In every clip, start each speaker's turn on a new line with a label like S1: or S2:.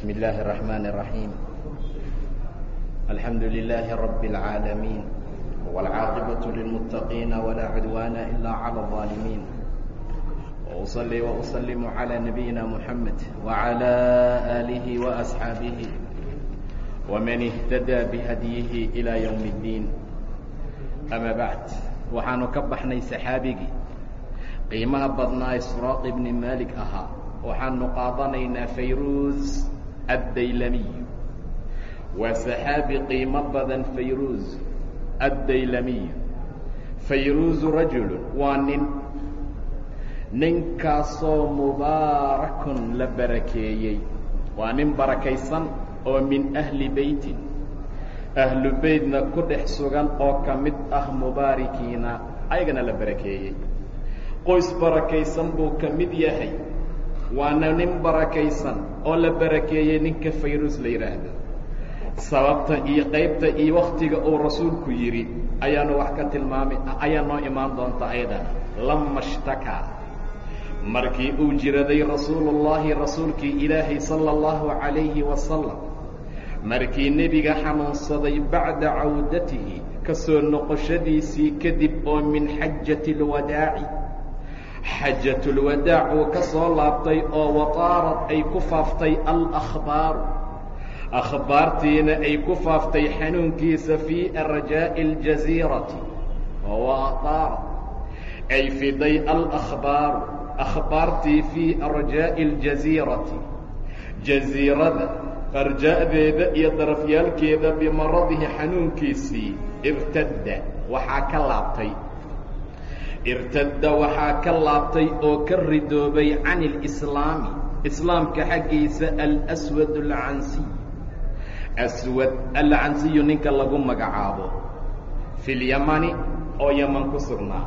S1: بسم الله الرحمن الرحيم الحمد لله رب العالمين والعاقبة للمتقين ولا عدوان إلا على الظالمين وأصلي وأسلم على نبينا محمد وعلى آله وأصحابه ومن اهتدى بهديه إلى يوم الدين أما بعد waxaanu ka baxnay saxaabigii qiimaha badnaa isراaq ibni malik ahaa waxaanu qaadanaynaa fayruuz addaylamiy waa saxaabi qiimo badan fayruuz addaylamiy fayruuzu rajulu waa nin ninkaasoo mubaarakun la barakeeyey waa nin barakaysan oo min ahli beytin ahlu beytna ku dhex sugan oo ka mid ah mubaarikiina ayagana la barakeeyey qoys barakaysan buu ka mid yahay waana nin barakaysan oo la barakeeyey ninka fayruus la yidhaahdo sababta iyo qaybta iyo wakhtiga uu rasuulku yidhi ayaanu wax ka tilmaami ayaa noo imaan doonta aydan lama shtakaa markii uu jiraday rasuulullaahi rasuulkii ilaahay sala allahu calayhi wasalam markii nebiga xanuunsaday bacda cawdatihi ka soo noqoshadiisii kadib oo min xajati اlwadaaci xajatulwadaac uu ka soo laabtay oo wataarad ay ku faaftay alakhbaaru akhbaartiina ay ku faaftay xanuunkiisa fii arjaa'i اljasiirati wataarad ay fiday alakhbaaru akhbaartii fii arjaa'i اljasiirati jasiirada arja'deeda iyo darafyaalkeeda bimaradihi xanuunkiisii irtadda waxaa ka laabtay irtadda waxaa ka laabtay oo ka ridoobay can اlislaami islaamka xaggiisa alswad alcansiy aswad alcansiyu ninka lagu magacaabo fi lyamani oo yaman ku sugnaa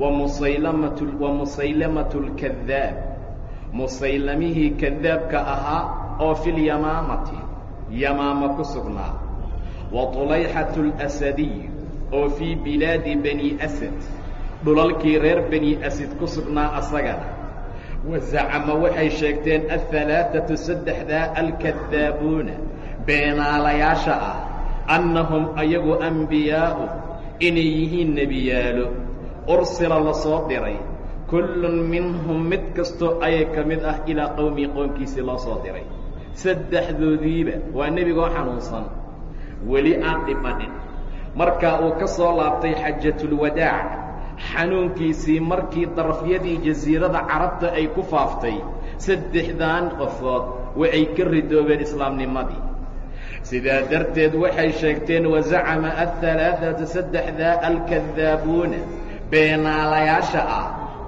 S1: wa musaylamat wa musaylamatu اlkadaab musaylamihii kadaabka ahaa oo fi lyamaamati yamaama ku sugnaa wa طulayxatu اlasadiy oo fii bilaadi bani asad dhulalkii reer bani asad ku sugnaa asagana wazacama waxay sheegteen aلثalaaثaةu saddexdaa alkadaabuuna beenaalayaasha ah annahum ayagu anbiyaa'u inay yihiin nebiyaalo ursila la soo diray kullun minhum mid kastoo ayay ka mid ah ilaa qowmii qoomkiisii loo soo diray saddexdoodiiba waa nebigoo xanuunsan weli aan dhimanin markaa uu ka soo laabtay xajatulwadaac xanuunkiisii markii darafyadii jasiirada carabta ay ku faaftay saddexdan qofood waxay ka ridoobeen islaamnimadii sidaa darteed waxay sheegteen wazacama aلثalaaثaةu saddexdaa alkadaabuuna beenaalayaasha ah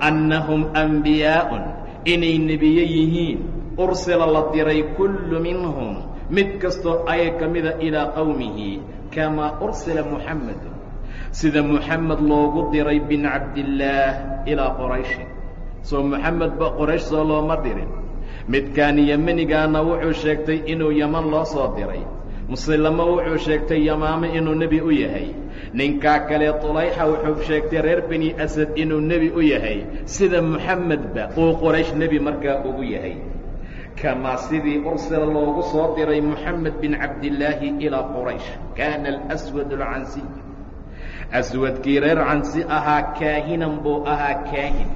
S1: annahum anbiyaa'un inay nebiye yihiin ursila la diray kullu minhum mid kastoo ayay ka mida ilaa qowmihi kamaa ursila muxamedu sida muxamed loogu diray bin cabdillaah ilaa qorayshin soo moxamed ba qoraysh soo looma dirin. Midkaan yemenigaana wuxuu sheegtay inuu yeman loo soo diray. Muslimo wuxuu sheegtay yamaamo inuu nebi u yahay. Ninkaa kale tulayxa wuxuu sheegtay reer bani asad inuu nebi u yahay. Sida moxamedba uu qoraysh nebi markaa ugu yahay. Kamaa sidii ursila loogu soo diray moxamed bin cabdillaahi ilaa quraysh. Kaana alswad alcansiy aswadkii reer cansi ahaa kaahinan buu ahaa kaahin.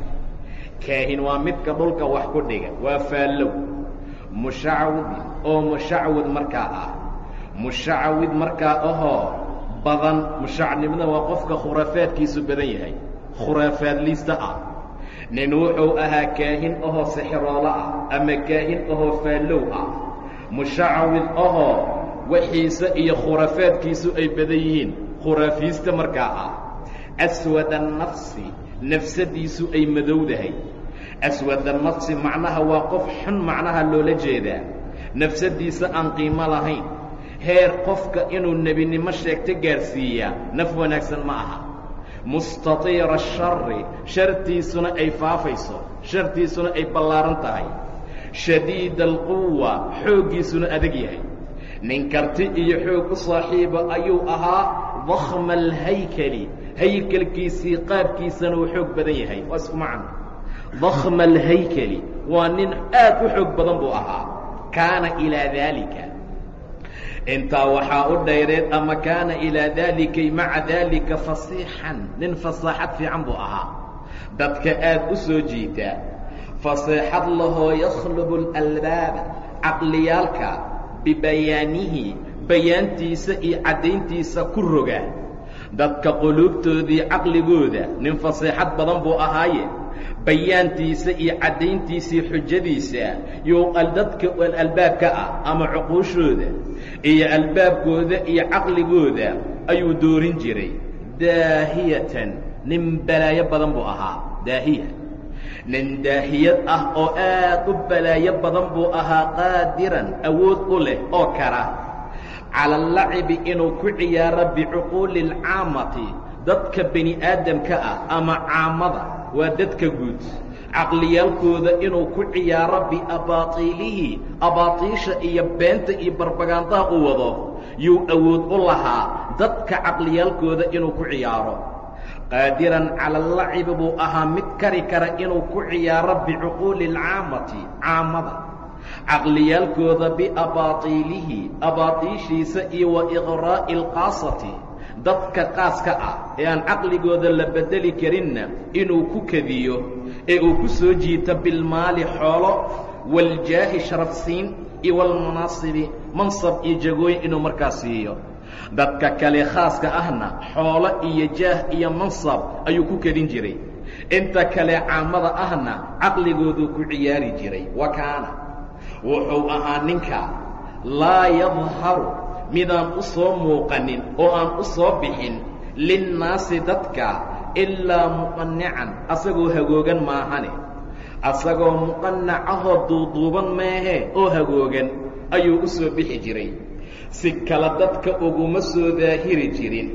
S1: Kaahin waa midka dhulka wax ku dhiga. Waa faallow. Mushacwid oo mushacwid markaa ah. Mushacwid markaa ahoo badan. Mushacnimada waa qofka khuraafaadkiisu badan yahay. Khuraafaadliista ah. Nin wuxuu ahaa kaahin ahoo sixiroolo ah. Ama kaahin ahoo faallow ah. Mushacwid ahoo waxiisa iyo khuraafaadkiisu ay badan yihiin khuraafiista markaa ah aswada nafsi nafsadiisu ay madowdahay. Aswada nafsi macnaha waa qof xun macnaha loola jeedaa. Nafsadiisa aan qiimo lahayn. Heer qofka inuu nebinimo sheegto gaarsiiyaa naf wanaagsan ma aha. Mustatiira ashari shartiisuna ay faafayso shartiisuna ay ballaaran tahay. Shadiida alquwa xooggiisuna adag yahay. Nin karti iyo xoog u saaxiiba ayuu ahaa dakma alhaykali haykelkiisii qaabkiisana uu xoog badan yahay waa isku macno dakma alhaykali waa nin aad u xoog badan buu ahaa kaana ilaa daalika intaa waxaa u dhayreed ama kaana ilaa daalikay maca daalika fasiixan nin fasaaxad fiican buu ahaa dadka aad u soo jiitaa faseexad lahoo yakhlubu اlalbaaba caqliyaalka bibayaanihi bayaantiisa iyo caddayntiisa ku roga. Dadka quluubtoodii caqligooda nin faseexad badan buu ahaaye. Bayaantiisa iyo caddayntiisii xujadiisa you dadka albaabka ah ama cuquushooda iyo albaabkooda iyo caqligooda ayuu doorin jiray. Daahiyatan nin balaayo badan buu ahaa. Daahiya. Nin daahiyad ah oo aad u balaayo badan buu ahaa qaadiran awood u leh oo kara cala allacibi inuu ku ciyaaro bicuquuli alcaamati dadka bini aadamka ah ama caamada waa dadka guud. Caqliyaalkooda inuu ku ciyaaro biabaatiilihi abaatiisha iyo beenta iyo barbagaandaha u wado yuu awood u lahaa dadka caqliyaalkooda inuu ku ciyaaro. Qaadiran cala allacibi buu ahaa mid kari kara inuu ku ciyaaro bicuquuli alcaamati caamada caqliyaalkooda biabaatiilihi abaatiishiisa iyo wa iqraa'i alqaasati dadka qaaska ah ee aan caqligooda la beddeli karinna inuu ku kadiyo ee uu ku soo jiito bilmaali xoolo waljaahi sharafsiin iyo walmanaasibi mansab iyo jagooyin inuu markaa siiyo. Dadka kale khaaska ahna xoolo iyo jaah iyo mansab ayuu ku kedin jiray. Inta kale caamada ahna caqligooduu ku ciyaari jiray. Wa kaana wuxuu ahaa ninka laa yadharu midaan u soo muuqanin oo aan u soo bixin linnaasi dadka ilaa muqannican asagoo hagoogan maahane. Asagoo muqannacahoo duuduuban meehee oo hagoogan ayuu u soo bixi jiray. Si kale dadka uguma soo daahiri jirin.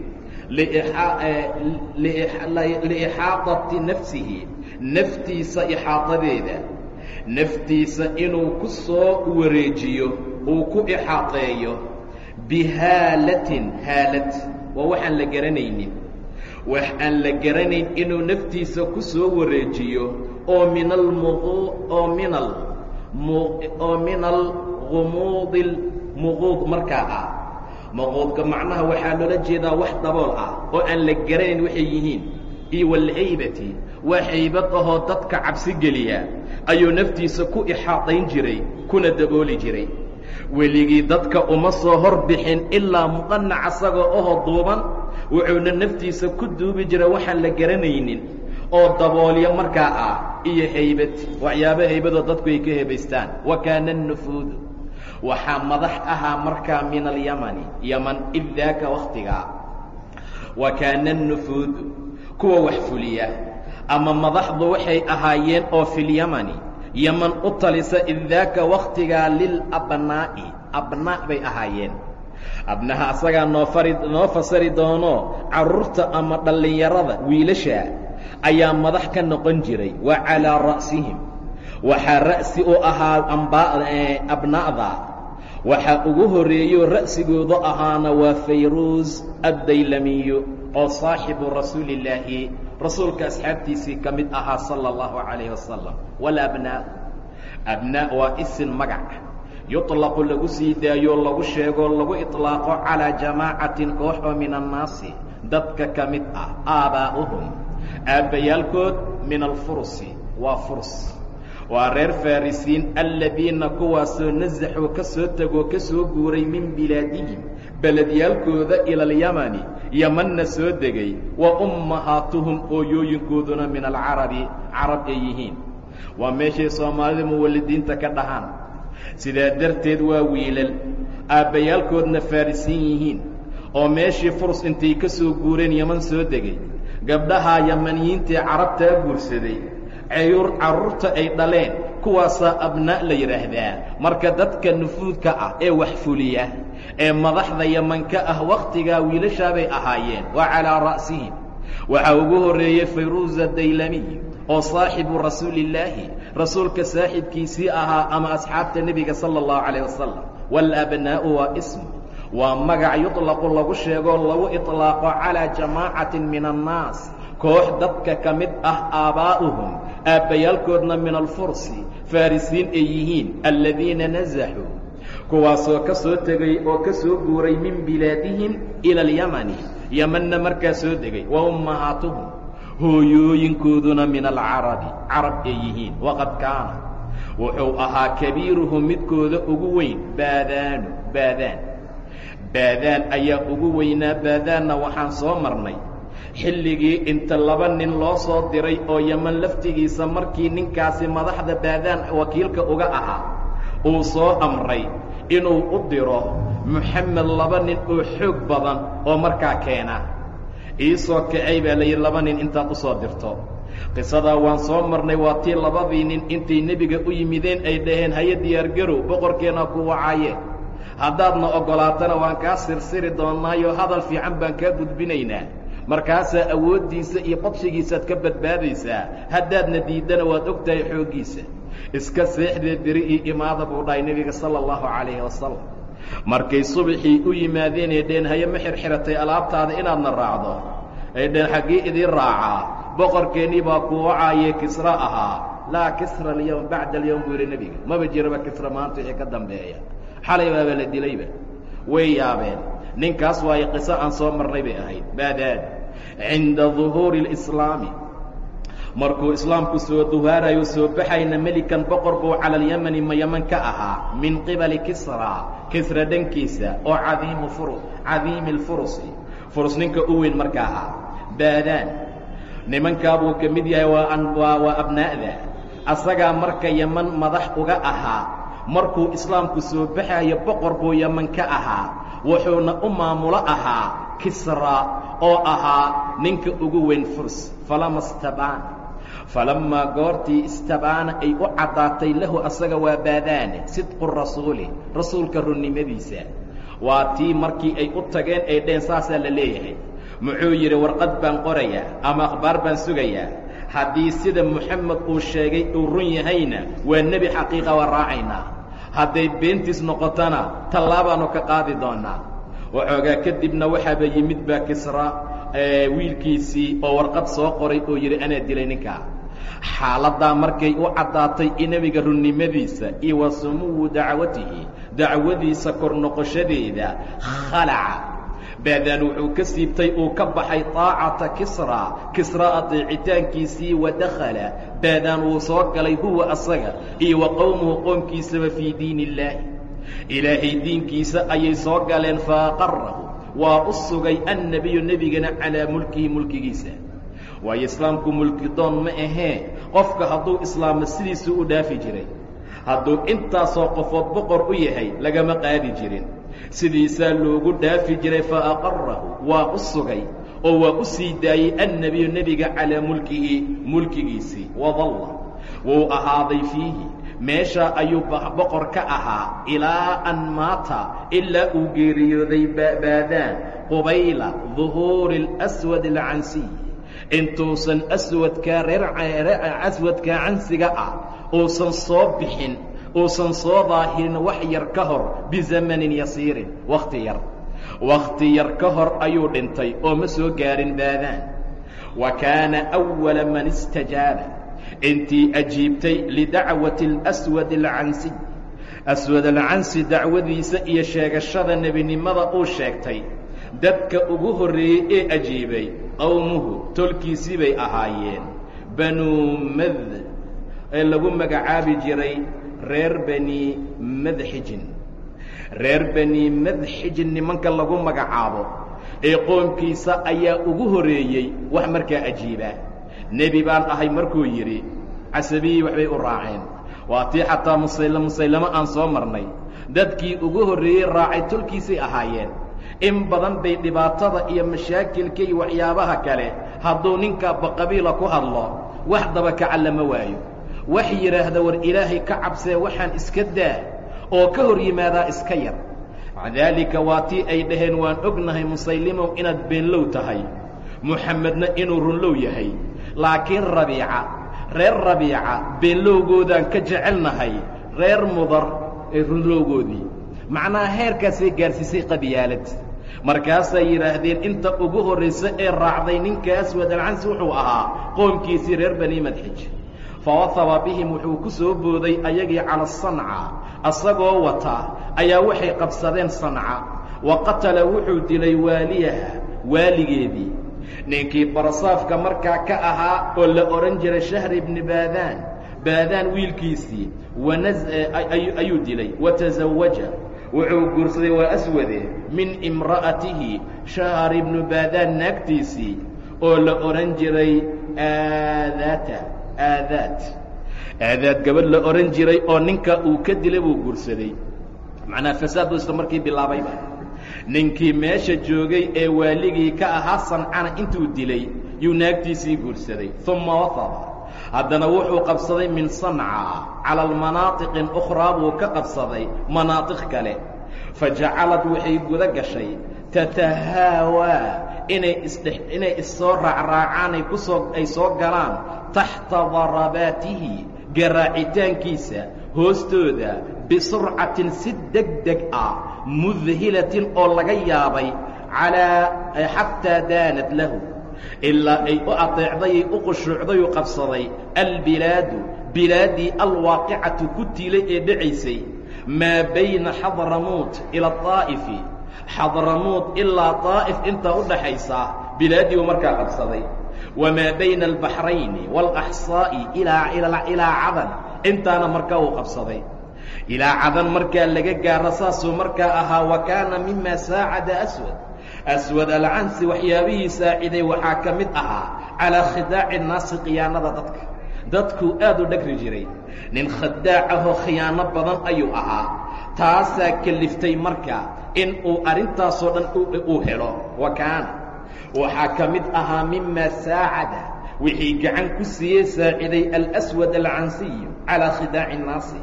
S1: Liixaadati nafsihi naftiisa ixaadadeeda naftiisa inuu ku soo wareejiyo uu ku ixaadeeyo bihaalatin haalad. Waa waxaan la garanaynin. Wax aan la garanayn inuu naftiisa ku soo wareejiyo oo min oo min oo min alghumuudi muquud markaa ah. Muquudka macnaha waxaa loola jeedaa wax dabool ah oo aan la garanayn waxay yihiin iyo walhaybati waa haybad ahoo dadka cabsi geliya ayuu naftiisa ku ixaadayn jiray kuna dabooli jiray. Weligii dadka uma soo hor bixin ilaa muqanac asagoo ahoo duuban wuxuuna naftiisa ku duubi jiray waxaan la garanaynin oo daboolyo markaa ah iyo haybad waxyaaba haybadoo dadku ay ka hebaystaan wa kaana anufuudu waxaa madax ahaa markaa min alyamani yaman id daaka wakhtigaa wa kaana anufuudu kuwa wax fuliya ama madaxdu waxay ahaayeen oo filyamani yaman u talisa id daaka wakhtigaa lilabnaa'i abnaa' bay ahaayeen. Abnaha asagaa noo fari noo fasari doono carruurta ama dhallinyarada wiilasha ayaa madax ka noqon jiray wa calaa ra'sihim. Waxaa ra'si u ahaa abna'da waxaa ugu horreeyo ra'sigooda ahaana waa fayruus addaylamiyu oo saaxibu rasuuli illaahi rasuulka asxaabtiisii ka mid ahaa sala allahu calayh wasalam walabnaa abnaa waa isin magac. Yuطlaqu lagu sii daayo lagu sheegoo lagu iطlaaqo calaa jamaacatin koox oo min annaasi dadka ka mid ah aabaa'uhum. Aabbayaalkood min alfursi waa furs waa reer farisiin aladiina kuwaasoo nasaxuu ka soo tegoo ka soo guuray min bilaadihim beledyaalkooda ila alyamani. Yamanna soo degay wa ummahaatuhum ooyooyinkooduna min alcarabi carab ay yihiin. Waa meeshay soomaalida muwallidiinta ka dhahaan. Sidaa darteed waa wiilal aabbayaalkoodna farisiin yihiin oo meeshii furs intay ka soo guureen yaman soo degay. Gabdhahaa yamaniyiintii carabtaa guursaday carruurta ay dhaleen kuwaasaa abnaa la yidhaahdaa. Marka dadka nufuudka ah ee wax fuliya ee madaxda yamanka ah wakhtigaa wiilashaabay ahaayeen waa calaa ra'sihim. Waxaa ugu horreeyey fayruuza daylamiy oo saaxibu rasuulillaahi rasuulka saaxibkiisii ahaa ama asxaabta nebiga sala allahu calayh wasalam waalabnaa'u waa ism waa magac yutlaqu lagu sheegoo lagu iطlaaqo calaa jamaacatin min annaas. Koox dadka ka mid ah aabaa'uhum aabbayaalkoodna min alfursi farisiin ay yihiin aladiina nasaxuu kuwaasoo ka soo tegay oo ka soo guuray min bilaadihim ila alyamani yamanna markaa soo degay wa ummahaatuhum hooyooyinkooduna min alcarabi carab ay yihiin waqad kaana wuxuu ahaa kabiiruhum midkooda ugu weyn baadaanu baadaan baadaan ayaa ugu weynaa baadaanna waxaan soo marnay xilligii inta laba nin loo soo diray oo yaman laftigiisa markii ninkaasi madaxda baadaan wakiilka uga ahaa uu soo amray inuu u diro moxamed laba nin oo xoog badan oo markaa keena. Ii soo kacay baa layidhi laba nin intaad u soo dirto. Qisadaa waan soo marnay waa tii labadii nin intay nebiga u yimideen ay dhaheen haye diyaargarow boqorkeenna ku wacaaye. Haddaadna oggolaatana waan kaa sirsiri doonnaayo hadal fiican baan kaa gudbinaynaa markaasaa awooddiisa iyo badshigiisaad ka badbaadaysaa haddaadna diiddana waad og tahay xooggiisa iska seexdee beri io imaada buu dhahay nebiga sala allahu calayhi wasalam markay subaxii u yimaadeen ay dheen haye ma xirxiratay alaabtaada inaadna raacdo. Ay dheen xaggii idiin raacaa boqorkeennii baa ku wacaaye kisra ahaa. Laa kisra alyowm bacda alyowm buu yidhi nebiga. Maba jiraba kisra maanta wixii ka dambeeya. Xalay baaba la dilayba. Way yaabeen. Ninkaas waayo qiso aan soo marnay bay ahayd. Baadaad cinda duhuuri اlislaami markuu islaamku soo duhaarayo soo baxayna melikan boqor buu cala ma yaman ka ahaa min qibali kisra kisra dhankiisa oo cadiimu furu cadiimi اlfurusi furus ninka u weyn marka ahaa baadaan. Nimankaa buu ka mid yahay waa waa abnaa'da. Asagaa marka yaman madax uga ahaa markuu islaamku soo baxayo boqor buu yaman ka ahaa wuxuuna u maamulo ahaa kisra oo ahaa ninka ugu weyn furs. Falama stabaana falammaa goortii istabaana ay u caddaatay lahu asaga waa baadaane sidqu rasuuli rasuulka runnimadiisa. Waa tii markii ay u tageen ay dheen saasaa la leeyahay. Muxuu yidhi warqad baan qorayaa ama akhbaar baan sugayaa. Haddii sida moxamed uu sheegay uu run yahayna waa nebi xaqiiqa waa raacaynaa. Hadday beentiis noqotona tallaabaannu ka qaadi doonnaa waxoogaa kadibna waxaaba yimid baa kisra wiilkiisii oo warqad soo qoray oo yidhi anaa dilay ninkaa. Xaaladdaa markay u caddaatay i nebiga runnimadiisa iyo wa sumuwu dacwatihi dacwadiisa kor noqoshadeeda khalaca. Baadaan wuxuu ka siibtay uu ka baxay طaacata kisra kisra adeecitaankiisii wa dakhala. Baadaan wuu soo galay huwa asaga iyo wa qowmuhu qoomkiisaba fii diin illaahi ilaahay diinkiisa ayay soo galeen faaqarahu waa u sugay annebiyu nebigana calaa mulkihi mulkigiisa. Waayo islaamku mulki doon ma ahee. Qofka hadduu islaamo sidiisuu u dhaafi jiray. Hadduu intaasoo qofood boqor u yahay lagama qaadi jirin. Sidiisaa loogu dhaafi jiray fa aqarahu waa u sugay oo waa u sii daayey annebiyu nebiga calaa mulkihi mulkigiisii. Wadalla. Wuu ahaaday fiihi meeshaa ayuu boqor ka ahaa ilaa an maata ilaa uu geeriyooday baadaan qubayla duhuuri اlaswad alcansiy intuusan aswadkaa reer aswadkaa cansiga ah uusan soo bixin uusan soo daahirin wax yar ka hor bizamanin yasiirin wakhti yar. Wakhti yar ka hor ayuu dhintay oo ma soo gaarin baadaan. Wa kaana أwala man istajaaba intii ajiibtay lidacwati اlaswad alcansiy aswad alcansi dacwadiisa iyo sheegashada nebinimada uu sheegtay. Dadka ugu horreeyey ee ajiibay qowmuhu tolkiisii bay ahaayeen. Banuu mad ee lagu magacaabi jiray reer bani madxijin reer bani madxijin nimanka lagu magacaabo ee qoomkiisa ayaa ugu horreeyey wax markaa ajiibaa nebi baan ahay markuu yidhi casabiyii waxbay u raaceen. Waa tii xataa musayl musaylamo aan soo marnay. Dadkii ugu horreeyey raacay tolkiisay ahaayeen. In badan bay dhibaatada iyo mashaakilka iyo waxyaabaha kale hadduu ninkaa baqabiila ku hadlo wax dabakaca lama waayo. Wax yidhaahda war ilaahay ka cabsee waxaan iska daa oo ka hor yimaadaa iska yar. Daalika waa tii ay dhaheen waan ognahay musaylimow inaad beenlow tahay. Muxamedna inuu runlow yahay laakiin rabiica reer rabiica beenlowgoodaan ka jecelnahay reer mudar ee runlowgoodii macnaha heerkaasay gaarsiisay qabiyaalad markaasay yidhaahdeen inta ugu horraysa ee raacday ninka aswad alcansi wuxuu ahaa qoomkiisii reer bani madxij. Fawahaba bihim wuxuu ku soo booday ayagii cala sanca asagoo wata ayaa waxay qabsadeen sanca. Wa qatala wuxuu dilay waaliyaha waaligeedii ninkii barasaafka markaa ka ahaa oo la odhan jiray shahr ibni baadaan baadaan wiilkiisii ayuu dilay watazawaja wuxuu guursaday waa aswade min imra'atihi shahr ibnu baadaan naagtiisii oo la odhan jiray aadaata aadaad aadaad gabadh la odhan jiray oo ninka uu ka dilay buu guursaday. Macnaa fasaad buu isla markii bilaabayba ninkii meesha joogay ee waaligii ka ahaa sancana intuu dilay yuu naagtiisii guursaday uma wafada haddana wuxuu qabsaday min sanca cala almanaatiqin ukhraa buu ka qabsaday manaaطiq kale. Fajacalad waxay guda gashay tatahaawaa inay isdhe inay issoo raacraacaan ay ku soo ay soo galaan taxta darabaatihi garaacitaankiisa hoostooda bisurcatin si deg deg ah mudhilatin oo laga yaabay calaa xataa daanad lahu. Ilaa ay u adeecdayay u qushuucday u qabsaday. Albilaadu bilaaddii alwaaqicatu ku tiilay ee dhacaysay maa bayna xadramuut ila طaa'ifi xadramuut ilaa طaa'if intaa u dhaxaysa bilaaddiibu markaa qabsaday. Wamaa bayna albaxrayni waalaxsaa'i ilaa cadan intaana markaa uu qabsaday ilaa cadan markaa laga gaaro saasuu markaa ahaa wa kaana mima saacada aswad. Aswad alcansi waxyaabihii saaciday waxaa ka mid ahaa calaa khidaaci naasi khiyaanada dadka. Dadkuu aad u dhagri jiray. Nin khadaac ahoo khiyaano badan ayuu ahaa. Taasaa keliftay marka in uu arrintaasoo dhan uu helo. Wa kaana. Waxaa ka mid ahaa mima saacada. Wixii gacan ku siiyey saaciday alswad alcansiyu calaa khidaaci nnaasi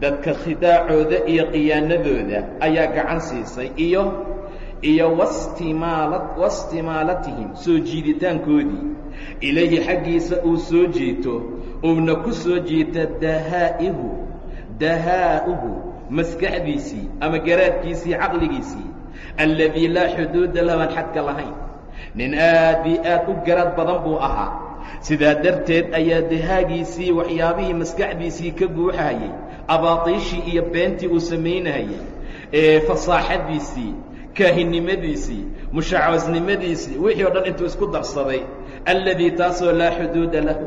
S1: dadka khidaacooda iyo khiyaanadooda ayaa gacan siisay iyo iyo wastimaala wastimaalatihim soo jiiditaankoodii. Ilayhi xaggiisa uu soo jiito uuna ku soo jiita dahaa'ihu dahaa'uhu maskaxdiisii ama garaadkiisii caqligiisii. Alladii laa xuduuda laban xadka lahayn. Nin aad io aad u garaad badan buu ahaa. Sidaa darteed ayaa dahaagiisii waxyaabihii maskaxdiisii ka buuxahayay abaatiishii iyo beentii uu samaynahayay ee fasaaxadiisii kaahinnimadiisii mushacawasnimadiisii wixii o dhan intuu isku darsaday alladii taasoo laa xuduuda lahu.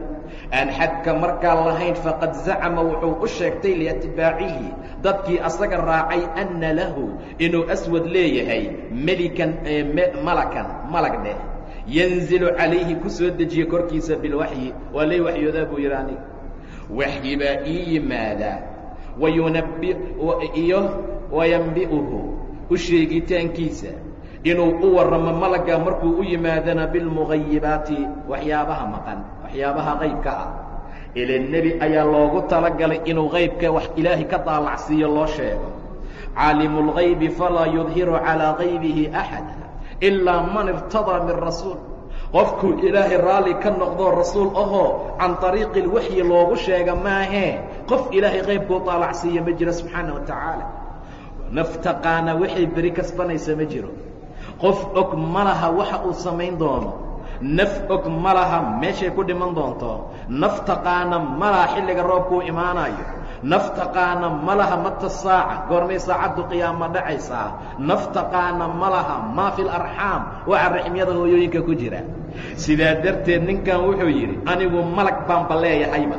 S1: Aan xadka markaa lahayn faqad zacama wuxuu u sheegtay liatbaacihi dadkii asaga raacay anna lahu inuu aswad leeyahay melikan malakan malag dheh yanzilu calayhi ku soo dejiye korkiisa bilwaxyi waa lay waxyoodaa buu yidhi aniga waxyi baa ii yimaadaa iyo wayambi'uhu sheegitaankiisa inuu u warramo malagga markuu u yimaadana bilmugayibaati waxyaabaha maqan waxyaabaha qaybka ah. Ila nebi ayaa loogu talagalay inuu qaybka wax ilaahay ka daalacsiiyo loo sheego. Caalimu اlgaybi falaa yudhiru calىa gaybihi axada ilaa man irtadaa min rasuul qofkuu ilaahay raalli ka noqdoo rasuul ahoo can طariiqi اlwaxyi loogu sheega maahee qof ilaahay qaybkuu daalacsiiya ma jiro subxaana wa tacaala. Naftaqaana waxay beri kasbanaysa ma jiro. Qof og ma laha waxa uu samayn doono. Naf og ma laha meeshay ku dhiman doonto. Naf taqaana ma laha xilliga roobkuu imaanayo naf taqaana ma laha mata saaca goormay saacaddu qiyaama dhacaysaa. Naf taqaana ma laha maa fi larxaam waxa raximyada hooyooyinka ku jira. Sidaa darteed ninkan wuxuu yidhi anigu malag baanba leeyahayba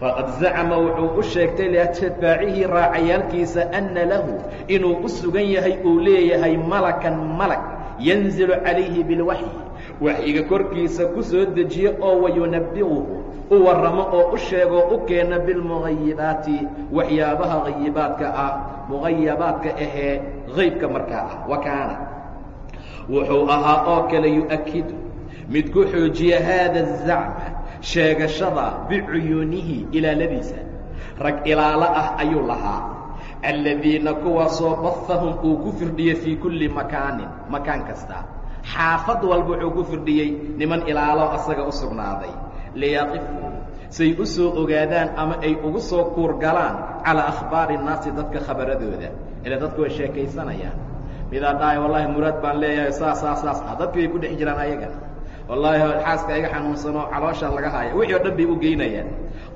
S1: faqad zacama wuxuu u sheegtay liatbaacihi raacayaalkiisa anna lahu inuu u sugan yahay uu leeyahay malakan malag yanzilu calayhi bilwaxyi waxyiga korkiisa ku soo dejiye oo wayunabbi'uhu u warramo oo u sheegoo u keena bilmugayibaati waxyaabaha hayibaadka ah mugayabaadka ahee haybka markaa ah wa kaana. Wuxuu ahaa oo kale yu'akidu mid ku xoojiya haada azacma sheegashada bicuyuunihi ilaaladiisa. Rag ilaalo ah ayuu lahaa aladiina kuwaasoo bahahum uu ku firdhiyey fii kulli makaanin makaan kasta. Xaafad walba wuxuu ku firdhiyey niman ilaalo asaga u sugnaaday liyaqifuu. Say u soo ogaadaan ama ay ugu soo kuurgalaan calaa akhbaari الnaasi dadka khabaradooda. Ila dadku way sheekaysanayaan. Midaa dhahay wallahi muraad baan leeyahay saas saas saas. Ah dadki way ku dhex jiraan ayagana wallaahi xaaska iga xanuunsanoo calooshaa laga haya wixii oo dhan bay u geynayaan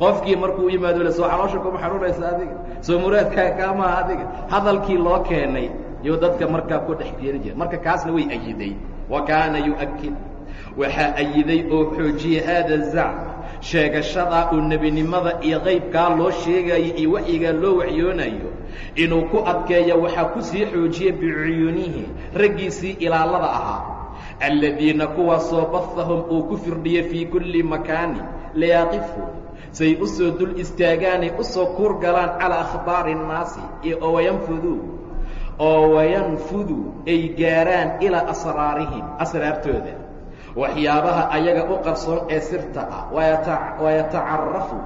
S1: qofkii markuu yimaado le soo caloosha kuma xanuunaysa adiga. Soo muraadkaa kaamaha adiga. Hadalkii loo keenay yuu dadka markaa ku dhex keeni jira marka kaasna way ayiday wa kaana yu'akid waxaa ayiday oo xoojiyey haada zacm sheegashadaa uu nebinimada iyo qaybkaa loo sheegayo iyo waxyigaa loo waxyoonayo inuu ku adkeeyo waxaa ku sii xoojiyey bicuyunihi raggiisii ilaalada ahaa. Aladiina kuwaasoo bahahum uu ku firdhiye fii kulli makaani liyaaqifuu say u soo dul istaagaanay u soo kuur calaa akhbaari innaasi iyo wayanfuduu oo ay gaaraan ilaa asraarihim asraartooda waxyaabaha ayaga u qarsoon ee sirta ah wayatacarafu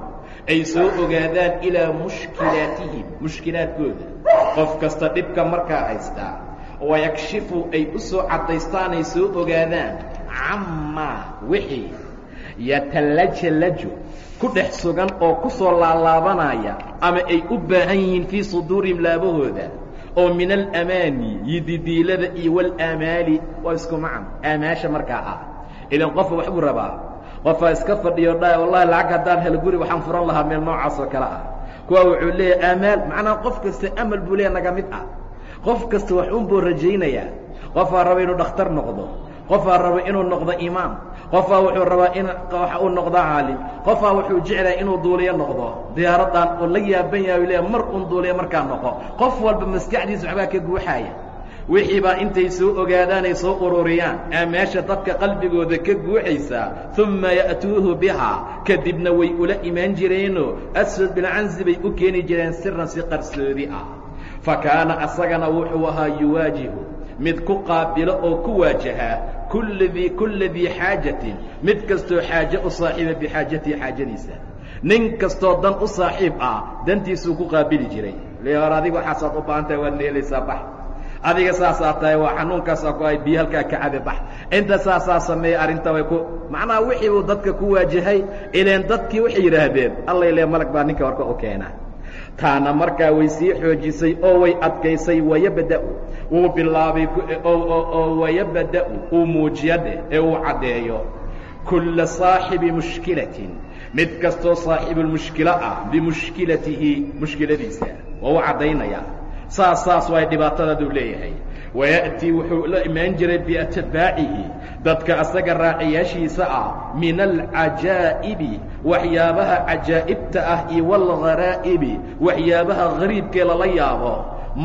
S1: ay soo ogaadaan ilaa mushkilaatihim mushkilaadkooda qof kasta dhibka markaa haystaa wayakshifu ay u soo caddaystaan ay soo ogaadaan camaa wixii yatalajlaju ku dhex sugan oo ku soo laalaabanaya ama ay u baahan yihiin fii suduurihim laabahooda oo min alamaani yididiilada iyo walaamaali waa isku macan aamaasha markaa ah ilan qofka wax buu rabaa. Qofaa iska fadhiyo dha wallahi lacag haddaan helo guri waxaan furan lahaa meel noocaas oo kale ah. Kuwa wuxuu leeyahay aamaal macnaha qof kasta amal buu leeya naga mid ah. Qof kasta wax un buu rajaynayaa. Qofaa raba inuu dhakhtar noqdo. Qofaa raba inuu noqdo imaam. Qofaa wuxuu rabaa in waxa uu noqdo caalim. Qofaa wuxuu jeclaya inuu duuliyo noqdo. Diyaaradan oo la yaaban yahay leeya mar un duuliyo markaa noqo. Qof walba maskaxdiisa waxbaa ka guuxaaya wixii baa intay soo ogaadaan ay soo ururiyaan aamaasha dadka qalbigooda ka guuxaysaa uma ya'tuuhu bihaa kadibna way ula imaan jireenoo aswad bilcansi bay u keeni jireen siran si qarsoodi ah. Fa kaana asagana wuxuu ahaa yuwaajihu. Mid ku qaabilo oo ku waajahaa kulladii kulla dii xaajatin. Mid kastoo xaaje u saaxiiba bixaajatihi xaajadiisa. Nin kastoo dan u saaxiib ah dantiisuu ku qaabili jiray. Leor adiga waxaasaad u baahan tahay waad leelaysaa bax adiga saasaa tahay waa xanuunkaasaa ku ay biyo halkaa ka cabe bax. Inta saasaa sameeya arrinta way ku macnaha wixii uu dadka ku waajahay ileen dadkii waxay yidhaahdeen allay le malag baa ninka warka u keena. Taana markaa way sii xoojisay oo way adkaysay wayabda'u wuu bilaabay oo wayabda'u uu muujiyadhe ee uu caddeeyo. Kulla saaxibi mushkilatin. Mid kastoo saaxibulmushkilo ah bimushkilatihi mushkiladiisa waa u caddaynayaa saas saas waay dhibaatadaaduu leeyahay. Waya'tii wuxuu la imaan jiray biatbaacihi dadka asaga raaciyaashiisa ah min alcajaa'ibi waxyaabaha cajaa'ibta ah iyo waalgharaa'ibi waxyaabaha hariibkee lala yaabo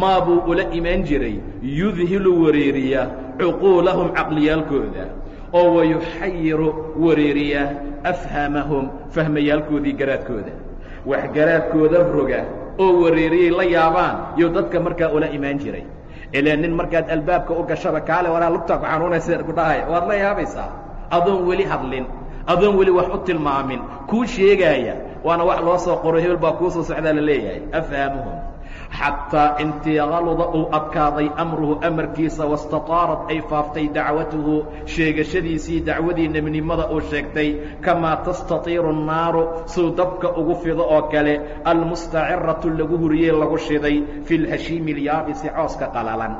S1: maa buu ula imaan jiray yudhilu wareeriya cuquulahum caqliyaalkooda oo wayuxayiru wareeriya afhamahum fahmayaalkoodii garaadkooda. Wax garaadkooda roga oo wareeriyey la yaabaan yo dadka markaa ula imaan jiray. Ilaa nin markaad albaabka u gashaba kaale waraa lugtaa ku xanuunaysa ku dhahay waad la yaabaysaa. Adoon weli hadlin adoon weli wax u tilmaamin kuu sheegaaya waana wax loo soo qoro hebel baa kuu soo socdaa la leeyahay. Afhamuhum xataa intiiqaluda uu adkaaday amruhu amarkiisa wastataarat ay faaftay dacwatuhu sheegashadiisii dacwadii nebnimada uu sheegtay kamaa tastatiiru annaaru suu dabka ugu fido oo kale almustaciratu lagu huriyey lagu shiday fi lhashiimi alyaabisi cooska qalalan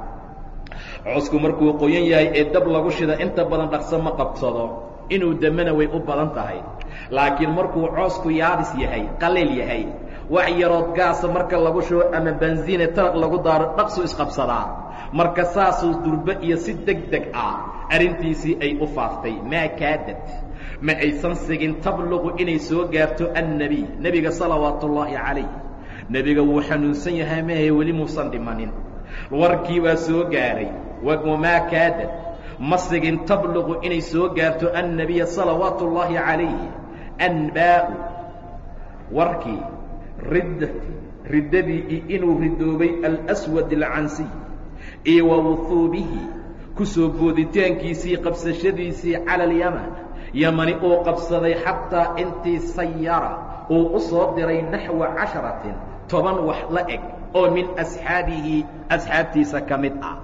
S1: coosku markuu qoyan yahay ee dab lagu shida inta badan dhaqso ma qabsado inuu damana way u badan tahay laakiin markuu coosku yaabis yahay qalayl yahay wax yarood gaasa marka lagu shubo ama benziine taraq lagu daaro dhaqsu isqabsadaa marka saasuu durbe iyo si deg deg ah arrintiisii ay u faaftay. Maa kaadad? Ma aysan sigin tabluqu inay soo gaarto annebiy nebiga salawaatu ullaahi calayh. Nebiga wuu xanuunsan yahay maahe weli muusan dhimanin. Warkii waa soo gaaray. Wamaa kaadad? Ma sigin tabluqu inay soo gaarto annebiya salawaatu ullaahi calayh. Anbaa'u. Warkii riddati riddadii iyo inuu ridoobay alswad alcansiy iyo wa wuhuubihi ku soo booditaankiisii qabsashadiisii cala alyaman yamani uu qabsaday xataa intii sayara uu u soo diray naxwa casharatin toban wax la eg oo min asxaabihi asxaabtiisa ka mid ah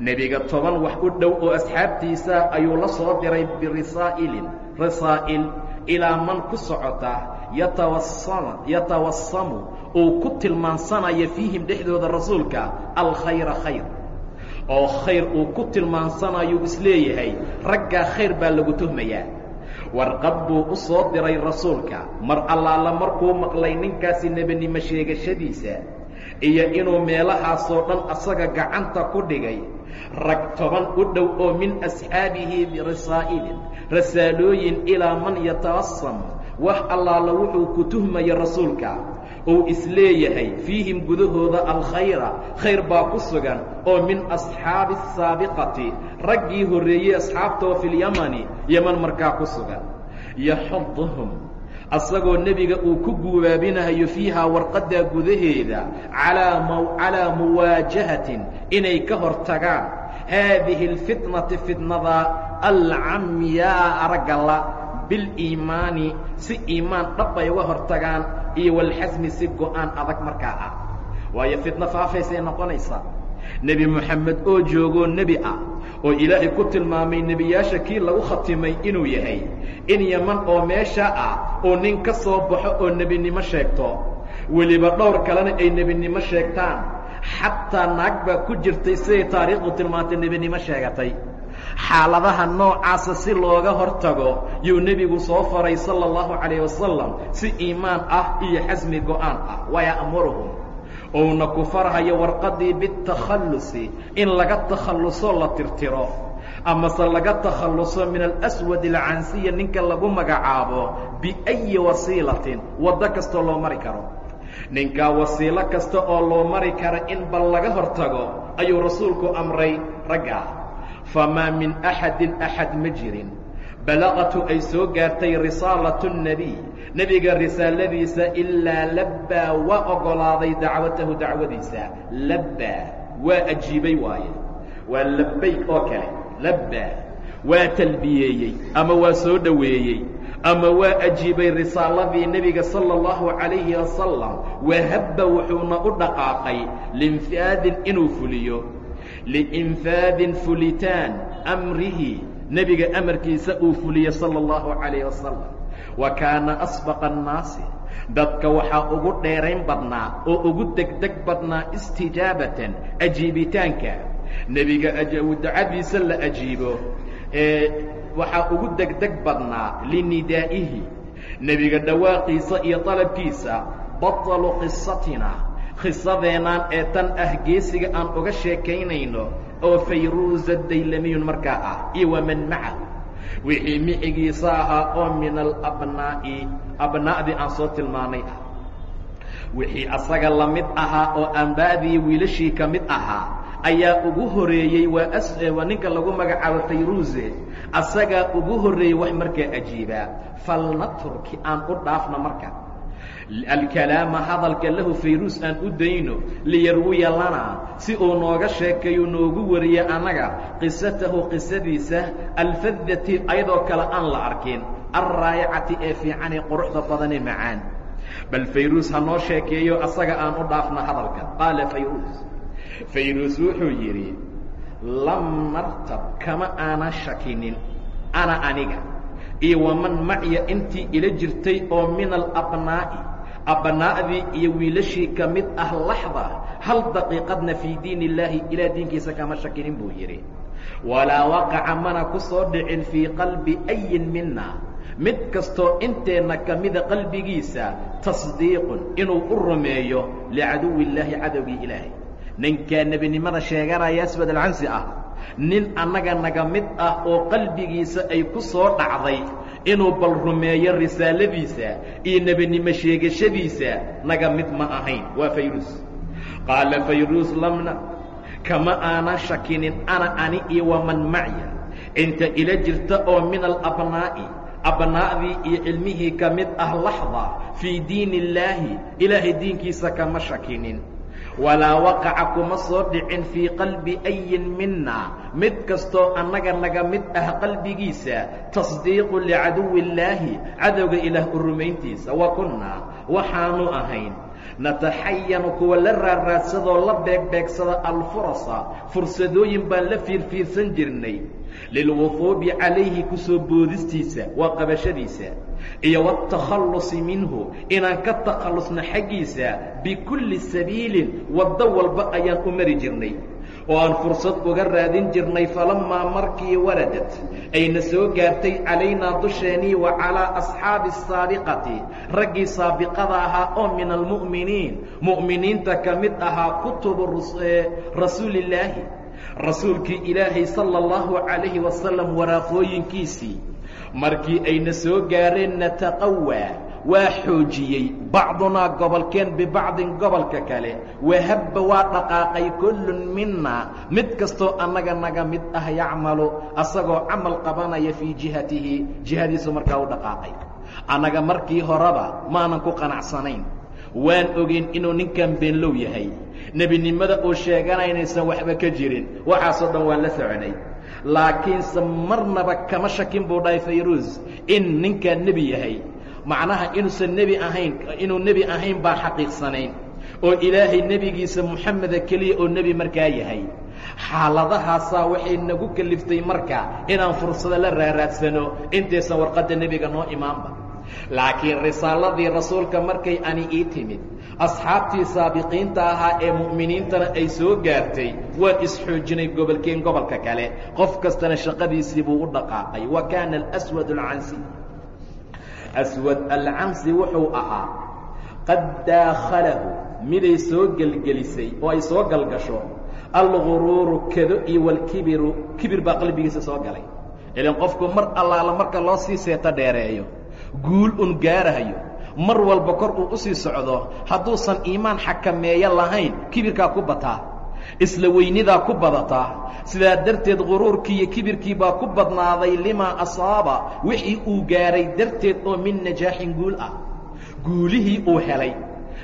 S1: nebiga toban wax u dhow oo asxaabtiisa ayuu la soo diray birisaa'ilin risaa'il ilaa man ku socota yatawasama yatawasamu uu ku tilmaansanayo fiihim dhexdooda rasuulka alkhayra khayr. Oo khayr uu ku tilmaansanayuu is leeyahay raggaa khayr baa lagu tuhmayaa. Warqad buu u soo diray rasuulka mar allaala markuu maqlay ninkaasi nebinimo sheegashadiisa iyo inuu meelahaasoo dhan asaga gacanta ku dhigay rag toban u dhow oo min asxaabihi birasaa'ilin rasaalooyin ilaa man yatawassam wax allaala wuxuu ku tuhmaya rasuulka. Uu is leeyahay fiihim gudahooda alkhayra khayr baa ku sugan oo min asxaabi asaabiqati raggii horreeyey asxaabtoo filyamani yeman markaa ku sugan. Yaxuduhum asagoo nebiga uu ku guubaabinahayo fiihaa warqaddaa gudaheeda calaa muwaajahatin inay ka hor tagaan. Haadihi alfitnati fitnada alcamyaa araggala biliimaani si iimaan dhab ay uga hor tagaan iyo walxasmi si go'aan adag markaa ah. Waayo fitno faafaysay noqonaysaa nebi moxamed oo joogoo nebi ah oo ilaahay ku tilmaamay nebiyaasha kii lagu khatimay inuu yahay. In yaman oo meesha ah oo nin ka soo baxo oo nebinimo sheegto. Weliba dhowr kalena ay nebinimo sheegtaan. Xataa naag baa ku jirtay siday taariikhdu tilmaantay nebinimo sheegatay. Xaaladaha noocaasa si looga hor tago yuu nebigu soo faray sala allahu calayh wasalam si iimaan ah iyo xasmi go'aan ah. Waya'muruhum ouna ku farhayo warqaddii bitakhallusi in laga takhalluso la tirtiro amase laga takhalluso min alaswad alcansiya ninka lagu magacaabo biayi wasiilatin waddo kastoo loo mari karo. Ninkaa wasiilo kasta oo loo mari kara in bal laga hor tago ayuu rasuulku amray raggaa famaa min axadin axad ma jirin balaqatu ay soo gaartay risaalatu nebiy nebiga risaaladiisa ilaa labbaa waa oggolaaday dacwatahu dacwadiisa. Labbaa waa ajiibay waaye. Waa labbayg oo kale. Labbaa waa talbiyeeyey ama waa soo dhoweeyey ama waa ajiibay risaaladii nebiga sala allahu calayhi wasalam wahabba wuxuuna u dhaqaaqay linfaadin inuu fuliyo liinfaadin fulitaan amrihi nebiga amarkiisa uu fuliye sala allahu calayh wasalam wa kaana asbaqa annaasi. Dadka waxaa ugu dheerayn badnaa oo ugu degdeg badnaa istijaabatan ajiibitaanka. Nebiga dacadiisa la ajiibo ee waxaa ugu degdeg badnaa linidaa'ihi. Nebiga dhawaaqiisa iyo dalabkiisa batalu qisatina khisadeenaan ee tan ah geesiga aan uga sheekaynayno oo fayruuza daylamiyun markaa ah iyo waman macahu wixii micigiisa ahaa oo min alabnaa'i abnaa'dii aan soo tilmaanay ah. Wixii asaga la mid ahaa oo ambaadii wiilashii ka mid ahaa ayaa ugu horeeyey waa waa ninka lagu magacaabo fayruuse asagaa ugu horreeyey wax markaa ajiibaa falnaturki aan u dhaafna marka alkalaama hadalka lahu fayruus aan u dayno liyarwiya lanaa si uu nooga sheekeeyo noogu wariyo annaga qisatahu qisadiisa alfadati ayadoo kale aan la arkin alraayacati ee fiican ee quruxda badanee macaan. Bal fayruus ha noo sheekeeyo asaga aan u dhaafna hadalka qaala fayruus fayruus wuxuu yidhi lam nartab kama aanan shakinin ana aniga iyo waman macya intii ila jirtay oo min alabnaa'i abnaa'dii iyo wiilashii ka mid ah laxda hal daqiiqadna fii diin illaahi ilaa diinkiisa kama shakinin buu yidhi. Walaa waqaca mana ku soo dhicin fii qalbi ayin mina mid kastoo inteenna ka mida qalbigiisa tasdiiqun inuu u rumeeyo licaduwi illaahi cadowgii ilaahay. Ninkaa nebinimada sheeganaya aswad alcansi ah nin annaga naga mid ah oo qalbigiisa ay ku soo dhacday inuu bal rumeeyo risaaladiisa iyo nebinimo sheegashadiisa naga mid ma ahayn. Waa fayruus qaala fayruus lamna kama aanan shakinin ana ani iyo waman macya. Inta ila jirta oo min alabnaa'i abnaa'dii iyo cilmihii ka mid ah laxda fii diin illaahi ilaahay diinkiisa kama shakinin walaa waqaca kuma soo dhicin fii qalbi ayin mina mid kastoo annaga naga mid ah qalbigiisa tasdiiqu licaduwi illaahi cadowga ilaah u rumayntiisa wa kunnaa waxaanu ahayn. Nataxayanu kuwa la raarraadsadoo la beegbeegsada alfurasa fursadooyin baan la fiirfiirsan jirnay lilwufuubi calayhi ku soo boodistiisa waa qabashadiisa iyo watakhallusi minhu inaan ka takhallusno xaggiisa bikulli sabiilin waddo walba ayaan u mari jirnay oo aan fursad uga raadin jirnay falammaa markii waradat ayna soo gaartay calaynaa dusheennii wa calaa asxaabi asaabiqati raggii saabiqada ahaa oo min almu'miniin mu'miniinta ka mid ahaa kutubu rasuulillaahi rasuulkii ilaahay sala allahu calayhi wasalam waraaqooyinkiisii markii ayna soo gaareen nataqawaa waa xoojiyey bacdunaa gobolkeen bibacdin gobolka kale. Wahabba waa dhaqaaqay kullun minaa mid kastoo annaga naga mid ah yacmalu asagoo camal qabanaya fii jihatihi. Jihadiisu markaa u dhaqaaqay. Annaga markii horeba maanan ku qanacsanayn waan ogeyn inuu ninkan beenlow yahay. Nebinimada uu sheeganaynaysan waxba ka jirin. Waxaasoo dhan waan la soconay. Laakiinse marnaba kama shakin buu dhahay fayruus in ninkaan nebi yahay. Macnaha inuusan nebi ahayn inuu nebi ahayn baan xaqiiqsanayn. Oo ilaahay nebigiisa moxameda keliya oo nebi markaa yahay. Xaaladahaasaa waxay nagu keliftay marka inaan fursado la raaraadsano. Intaysan warqadda nebiga noo imaanba laakiin risaaladii rasuulka markay ani ii timid asxaabtii saabiqiinta ahaa ee mu'miniintana ay soo gaartay waan isxoojinay gobolkeen gobolka kale. Qof kastana shaqadiisii buu u dhaqaaqay. Wa kaana alswad alcansi. Aswad alcamsi wuxuu ahaa qad daakhalahu miday soo gelgelisay oo ay soo galgasho. Alguruuru kado iyo walkibiru kibir baa qalbigiisa soo galay. Ilan qofku mar allaala marka loo sii seeto dheereeyo guul un gaarahayo. Mar walba kor uu u sii socdo hadduusan iimaan xakameeyo lahayn kibirkaa ku bataa. Isla weynidaa ku badataa. Sidaa darteed quruurkii iyo kibirkii baa ku badnaaday limaa asaaba wixii uu gaaray darteed oo min najaaxin guul ah. Guulihii uu helay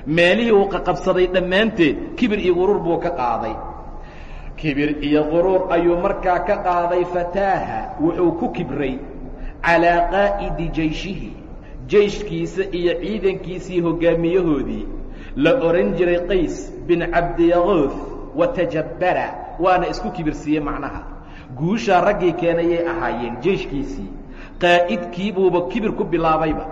S1: meelihii uu qaqabsaday dhammaanteed kibir iyo quruur buu ka qaaday. Kibir iyo quruur ayuu markaa ka qaaday fataaha wuxuu ku kibray calaa qaa'idi jeyshihi jeyshkiisa iyo ciidankiisii hoggaamiyahoodii la odhan jiray qays bin cabdiyaquuf watajabbara waana isku kibirsiiye macnaha. Guushaa raggii keenayay ahaayeen jeyshkiisii. Qaa'idkiibuuba kibir ku bilaabayba.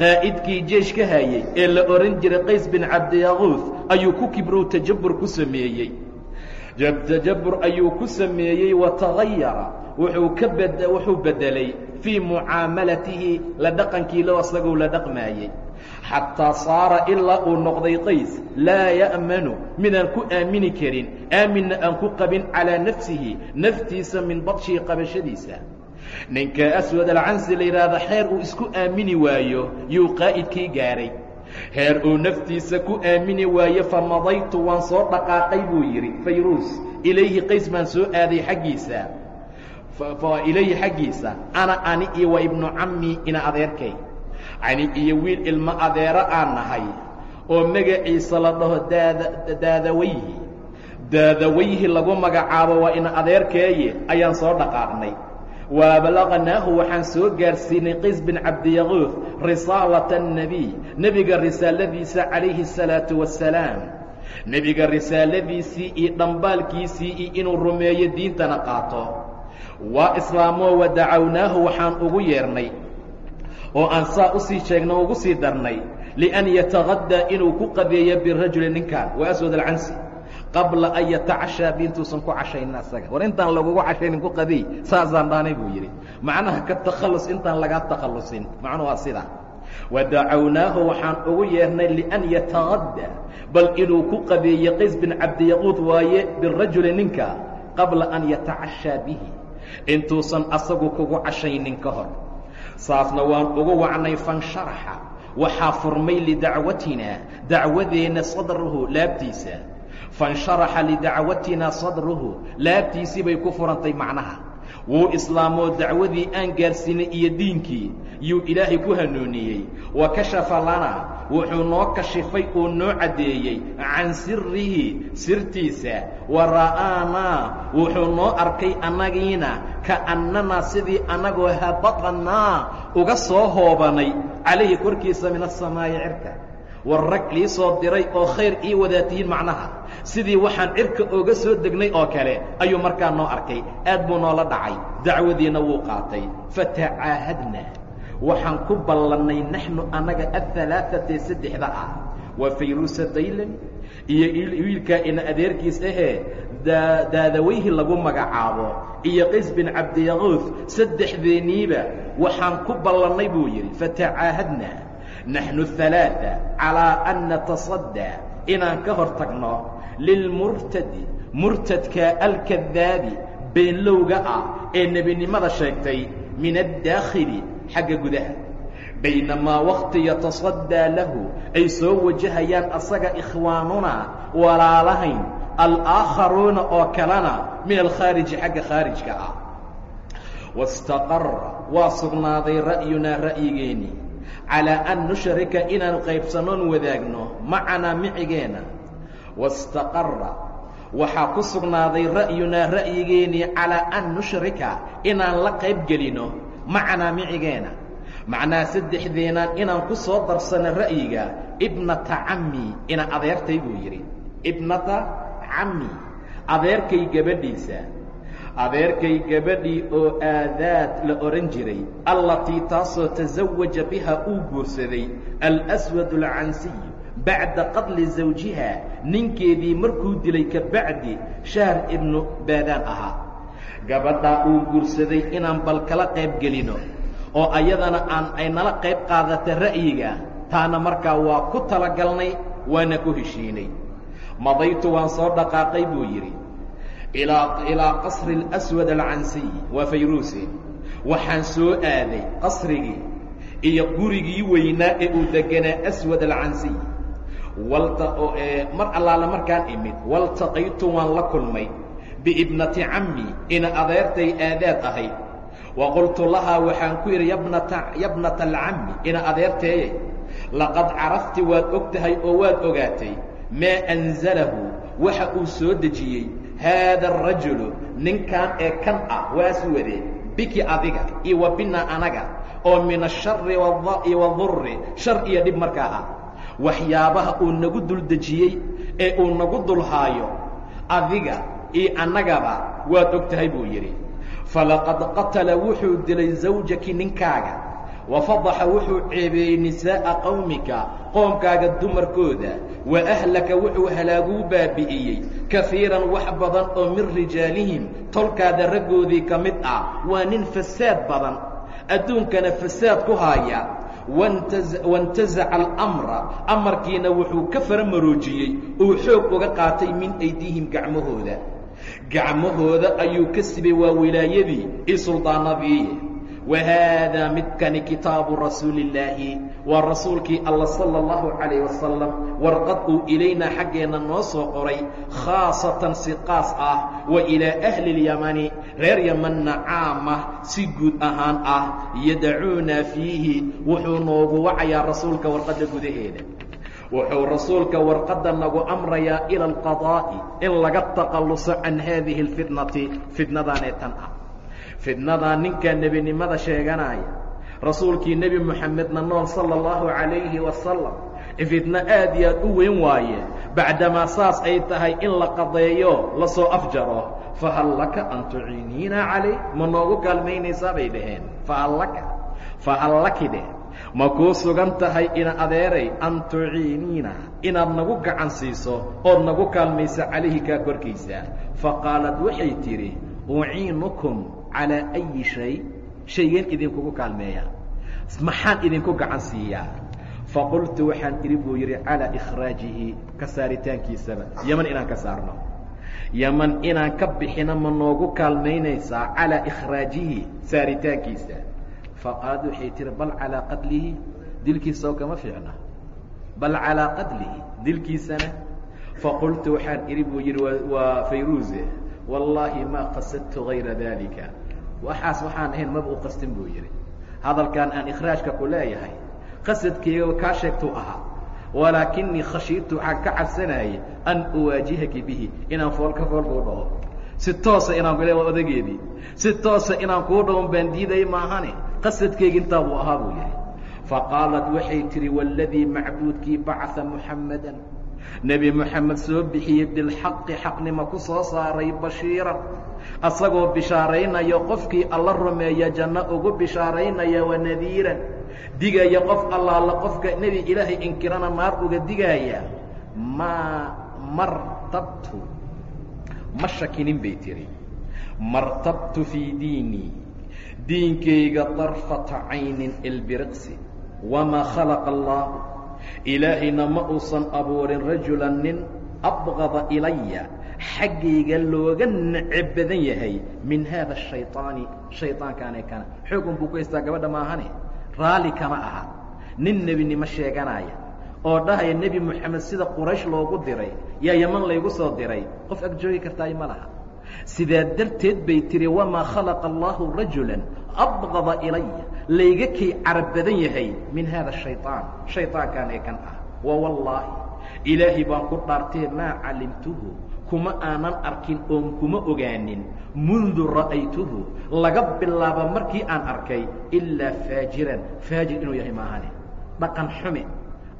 S1: Qaa'idkii jeysh ka hayey ee la odhan jiray qays bin cabdiyaquuf ayuu ku kibrow tajabbur ku sameeyey. Tajabbur ayuu ku sameeyey watagayara wuxuu ka bed wuxuu beddelay fii mucaamalatihi la dhaqankii lo asagoo la dhaqmaayey. Xataa saara ilaa uu noqday qays laa ya'manu midaan ku aamini karin aaminna aan ku qabin calaa nafsihi naftiisa min badshii qabashadiisa. Ninka aswad alcansi la yidhaahda xeer uu isku aamini waayo yuu qaa'idkii gaadhay heer uu naftiisa ku aamini waayo fa madaytu waan soo dhaqaaqay buu yidhi fayruus ilayhi qays baan soo aaday xaggiisa ilayhi xaggiisa ana ani iyo wa ibnu cammi ina adeerkay. Ani iyo wiil ilmo adeero aan nahay oo magaciisa la dhaho daada daadawayhi. Daadawayhi lagu magacaabo waa ina adeerkeeye ayaan soo dhaqaaqnay. Waabalaqnaahu waxaan soo gaarsiinay qays bin cabdiyaquuf risaalata annebiy nebiga risaaladiisa calayhi asalaatu wassalaam. Nebiga risaaladiisii iyo dhambaalkiisii iyo inuu rumeeyo diintana qaato waa islaamoo wadacawnaahu waxaan ugu yeernay oo aan saa u sii sheegno ugu sii darnay lian yatagaddaa inuu ku qadeeyo birajuli ninkan waa aswad alcansi qabla an yatacashaa biintuusan ku cashaynin asaga. War intaan lagugu cashaynin ku qadiy saasaan dhaanay buu yidhi. Macnaha ka takhallus intaan lagaa takhallusin macnuhu waa sidaa wadacawnaahu waxaan ugu yeernay lian yatagaddaa bal inuu ku qadeeyo qays bin cabdiyaquud waaye birajuli ninka qabla an yatacashaa bihi intuusan asagu kugu cashaynin ka hor. Saasna waan ugu wacnay fansharaxa waxaa furmay lidacwatina dacwadeenna sadruhu laabtiisa. Fansharaxa lidacwatina sadruhu laabtiisii bay ku furantay macnaha wuu islaamoo dacwadii aan gaarsiinay iyo diinkii yuu ilaahay ku hanuuniyey wa kashafa lanaa wuxuu noo kashifay uu noo caddeeyey can sirihi sirtiisa. Wa ra'aanaa wuxuu noo arkay annagiina ka'annanaa sidii annagoo habatanaa uga soo hoobanay calayhi korkiisa min asamaa'i cirka war rag ii soo diray oo khayr ii wadaatihiin macnaha. Sidii waxaan cirka ooga soo degnay oo kale ayuu markaa noo arkay. Aad buu noola dhacay. Dacwadiina wuu qaatay. Fatacaahadnaa waxaan ku ballannay naxnu annaga ahalaaatee saddexda ah. Waa fayruusa daylami iyo wiilkaa ina adeerkiis ahee daadawayhi lagu magacaabo. Iyo qays bin cabdiyaquud saddexdeenniiba waxaan ku ballannay buu yidhi. Fatacaahadnaa naxnu halaaa calaa an natasaddaa inaan ka hor tagno lilmurtadi murtadka alkadaabi beenlowga ah ee nebinimada sheegtay min addaakhili xagga gudaha baynamaa wakti yatasaddaa lahu ay soo wajahayaan asaga ikhwaanunaa walaalahayn alaaakharuuna oo kalena min alkhaariji xagga khaarijka ah wastaqara waa sugnaaday ra'yunaa ra'yigeennii calaa an nushrika inaanu qaybsannoon wadaagno macanaa micigeenna wastaqara waxaa ku sugnaaday ra'yunaa ra'yigeennii calaa an nushrika inaan la qayb gelino macanaa micigeenna macnaha saddexdeenaan inaan ku soo darsano ra'yiga ibnata cammi ina adeertay buu yidhi. Ibnata cammi adeerkay gabadhiisa adeerkay gabadhii oo aadaad la odhan jiray allatii taasoo tasawaja biha uu guursaday alswad alcansiy bacda qatli zawjiha ninkeedii markuu dilay ka bacdi shahr ibnu baadaan ahaa. Gabadhaa uu guursaday inaan bal kala qayb gelino oo ayadana aan ay nala qayb qaadata ra'yiga taana markaa waa ku talagalnay waana ku heshiinay. Madaytu waan soo dhaqaaqay buu yidhi ilaa qasri اlأswad alcansiy waa fayruusi waxaan soo aaday qasrigii iyo gurigii weynaa ee uu deganaa aswad alcansiy mar allaale markaan imid waltaqaytu waan la kulmay biibnati cammi ina adeertay aadaad ahayd wa qultu lahaa waxaan ku yidhi yabnata alcammi ina adeerteeye laqad carafti waad og tahay oo waad ogaatay maa anzalahu waxa uu soo dejiyey haada arajulu ninkan ee kan ah waasu wade biki adiga iyo wa bina anaga oo min ashari wadurri shar iyo dhib markaa ah waxyaabaha uu nagu dul dejiyey ee uu nagu dulhaayo adiga iyo annagaba waad og tahay buu yidhi falaqad qatala wuxuu dilay zawjaki ninkaaga wafadaxa wuxuu ceebeeyey nisaa'a qowmika qoomkaaga dumarkooda. Wa ahlaka wuxuu halaaguu baabi'iyey. Kafiiran wax badan oo min rijaalihim tolkaada raggoodii ka mid ah waa nin fasaad badan. Adduunkana fasaad ku haaya. Waintazaca alamra amarkiina wuxuu ka faramaroojiyey uu xoog uga qaatay min aydiihim gacmahooda. Gacmahooda ayuu ka sibay waa wilaayadii iyo suldaanadii wahaadaa midkani kitaabu rasuuli illaahi waa rasuulkii alla sala allahu calayh wasalam warqad uu ilaynaa xaggeenna noo soo qoray khaasatan si qaas ah wa ilaa ahli اlyamani reer yamanna caamah si guud ahaan ah yadacuuna fiihi wuxuu noogu wacayaa rasuulka warqadda gudaheeda wuxuu rasuulka warqadda nagu amrayaa ila alqadaa'i in laga taqalluso can haadihi alfitnati fitnadaanee tan ah fitnadaa ninkaa nebinimada sheeganaya rasuulkii nebi moxamedna nool sala allahu calayhi wasalam fitno aad iyo aad u weyn waaye bacdamaa saas ay tahay in la qadeeyo la soo afjaro. Fahal laka an tuciiniina calayh ma noogu kaalmaynaysaa bay dhaheen. Fahal laka fahal laki dheh. Ma kuu sugan tahay ina adeeray an tuciiniina? Inaad nagu gacan siiso ood nagu kaalmayso calayhi kaa korkiisa. Faqaalad waxay tidhi uciinukum calaa ayi shay shaygeen idinkugu kaalmeeya maxaan idinku gacan siiyaa faqultu waxaan idhi buu yidhi calaa ikhraajihi ka saaritaankiisaba yaman inaan ka saarno yaman inaan ka bixino ma noogu kaalmaynaysaa calaa ikhraajihi saaritaankiisa faqaalad waxay tihi bal calaa qatlihi dilkiisa oo kama fiicna bal calaa qatlihi dilkiisana faqultu waxaan idhi buu yidhi waa fayruuse wallaahi maa qasadtu hayra dalika waxaas waxaan ahayn maba u qastin buu yidhi. Hadalkan aan ikhraajka ku leeyahay qasadkeyga kaa sheegtuu ahaa walaakinii khashiitu waxaan ka cabsanayay an uwaajihaki bihi inaan foolka foolka u dhaho. Si toosa inaan kule odageedii si toosa inaan kuu dhahon baan diidaya maahane qasadkeyga intaa buu ahaa buu yidhi. Faqaalat waxay tihi waladii macbuudkii bacaa muxammadan nebi moxamed soo bixiyey bilxaqi xaqnimo ku soo saaray bashiiran asagoo bishaaraynayo qofkii alla rumeeya janno ugu bishaaraynaya wa nadiiran digaya qof allaala qofka nebi ilaahay inkirana naar uga digaaya maa martabtu. Ma shakinin bay tihi martabtu fii diinii diinkayga darfata caynin ilbiriqsi. Wamaa khalaqa allaahu ilaahayna ma uusan abuurin rajulan nin abqada ilaya xaggayga looga neceb badan yahay min haada ashayطaani shayطaankaane kana. Xoogun buu ku haystaa gabadha maahane? Raalli kama aha. Nin nebinimo sheeganaya oo dhahaya nebi moxamed sida quraysh loogu diray yaa yaman laygu soo diray qof ag joogi kartaay ma laha. Sidaa darteed bay tihi wamaa khalaqa allaahu rajula abqada ilaya layga kay carab badan yahay min haada shayطaan shayطaankan ee kan ah. Wa wallaahi ilaahay baan ku dhaartee maa calimtuhu? Kuma aanan arkin oon kuma ogaanin. Mundu ra'aytuhu. Laga bilaabo markii aan arkay ilaa faajiran. Faajir inuu yahay maahane dhaqan xume.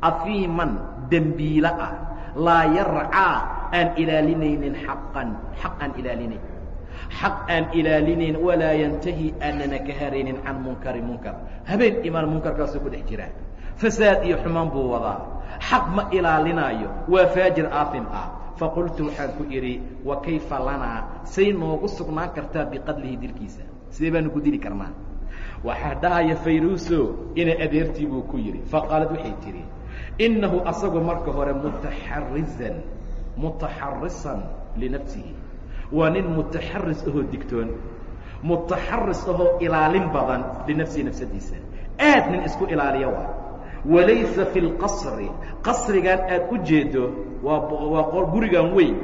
S1: Afiiman dembiilo ah. Laa yarcaa aan ilaalinaynin xaqan xaq aan ilaalinayn xaq aan ilaalinayn walaa yantahi aanana ka haraynin can munkari munkar. Habeen imaan munkarkaasuu ku dhex jiraa fasaad iyo xumaan buu wadaa. Xaq ma ilaalinaayo waa faajir aafim ah. Faqultu waxaan ku idhi wa kayfa lanaa? Say noogu sugnaan kartaa biqadlihi dilkiisa. Sidee baanu ku dili karnaa? Waxaa dhahaya fayruuso ina adeertii buu ku yidhi. Faqaalad waxay tidhi innahu asagu marka hore mutaxarizan mutaxarisan linafsihi waa nin mutaxaris ahoo digtoon. Mutaxaris ahoo ilaalin badan linafsihi nafsadiisa. Aad nin isku ilaaliya waa. Walaysa fi lqasri qasrigan aad u jeedo waa waa gurigan weyn.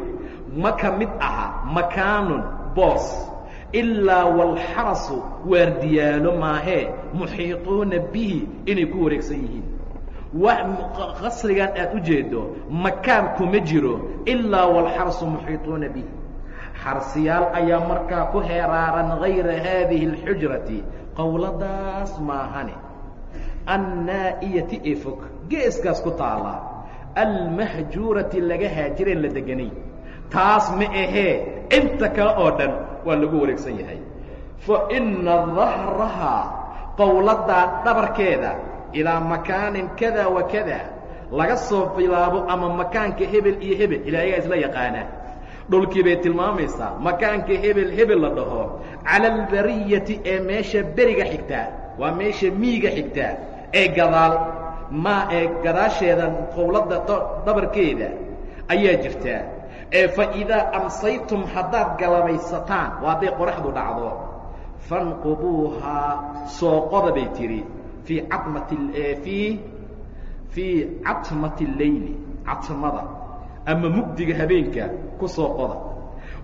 S1: Ma ka mid aha makaanun boos. Ilaa walxarasu waardiyaalo maahee muxiiطuuna bihi inay ku wareegsan yihiin. Qasrigan aad u jeedo makaan kuma jiro. Ilaa walxarsu muxiiطuuna bihi xarsiyaal ayaa markaa ku heeraaran hayra haadihi اlxujrati qowladaas maahane annaa'iyati ee fog geeskaas ku taala. Almahjuurati laga haajireen la deganay. Taas ma ahee inta kale oo dhan waa lagu wareegsan yahay. Fa inna dahrahaa qowladdaa dhabarkeeda ilaa makaanin kada wa kada laga soo bilaabo ama makaanka hebel iyo hebel ilaa ayagaa isla yaqaanaa dhulkii bay tilmaamaysaa. Makaanka hebel hebel la dhaho. Cala albariyati ee meesha beriga xigtaa waa meesha miiga xigtaa ee gadaal maa ee gadaasheeda qowladda dhabarkeeda ayaa jirtaa ee fa idaa amsaytum haddaad galabaysataan waa hadday qoraxdu dhacdo fanqubuuhaa sooqoda bay tidhi fii camati fii fii catmati اleyli catmada ama mugdiga habeenka ku soo qoda.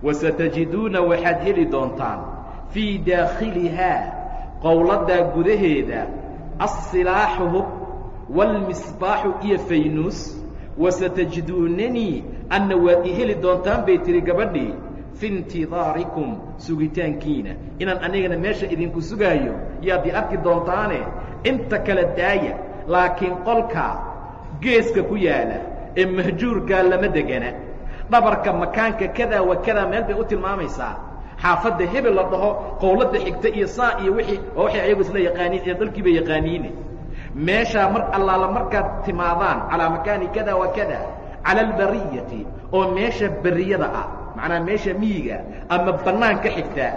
S1: Wasatajiduuna waxaad heli doontaan fii daakhilihaa qowladdaa gudaheeda asilaaxu hub wاlmisbaaxu iyo faynuus. Wasatajiduunanii anna waad i heli doontaan bay tihi gabadhii fi intidaarikum sugitaankiina. Inaan anigana meesha idinku sugaayo yaad i arki doontaane inta kale daaya laakiin qolka geeska ku yaalla ee mahjuurkaa lama degana dhabarka makaanka kadaa wa kadaa meel bay u tilmaamaysaa. Xaafadda hebel la dhaho qowladda xigta iyo saa iyo wixii oo waxay ayagu isla yaqaaniin ee dalkii bay yaqaaniine meeshaa mar allaala markaad timaadaan calaa makaani kada wa kada cala albariyati oo meesha beriyada ah macnaa meesha miyiga ama bannaan ka xigta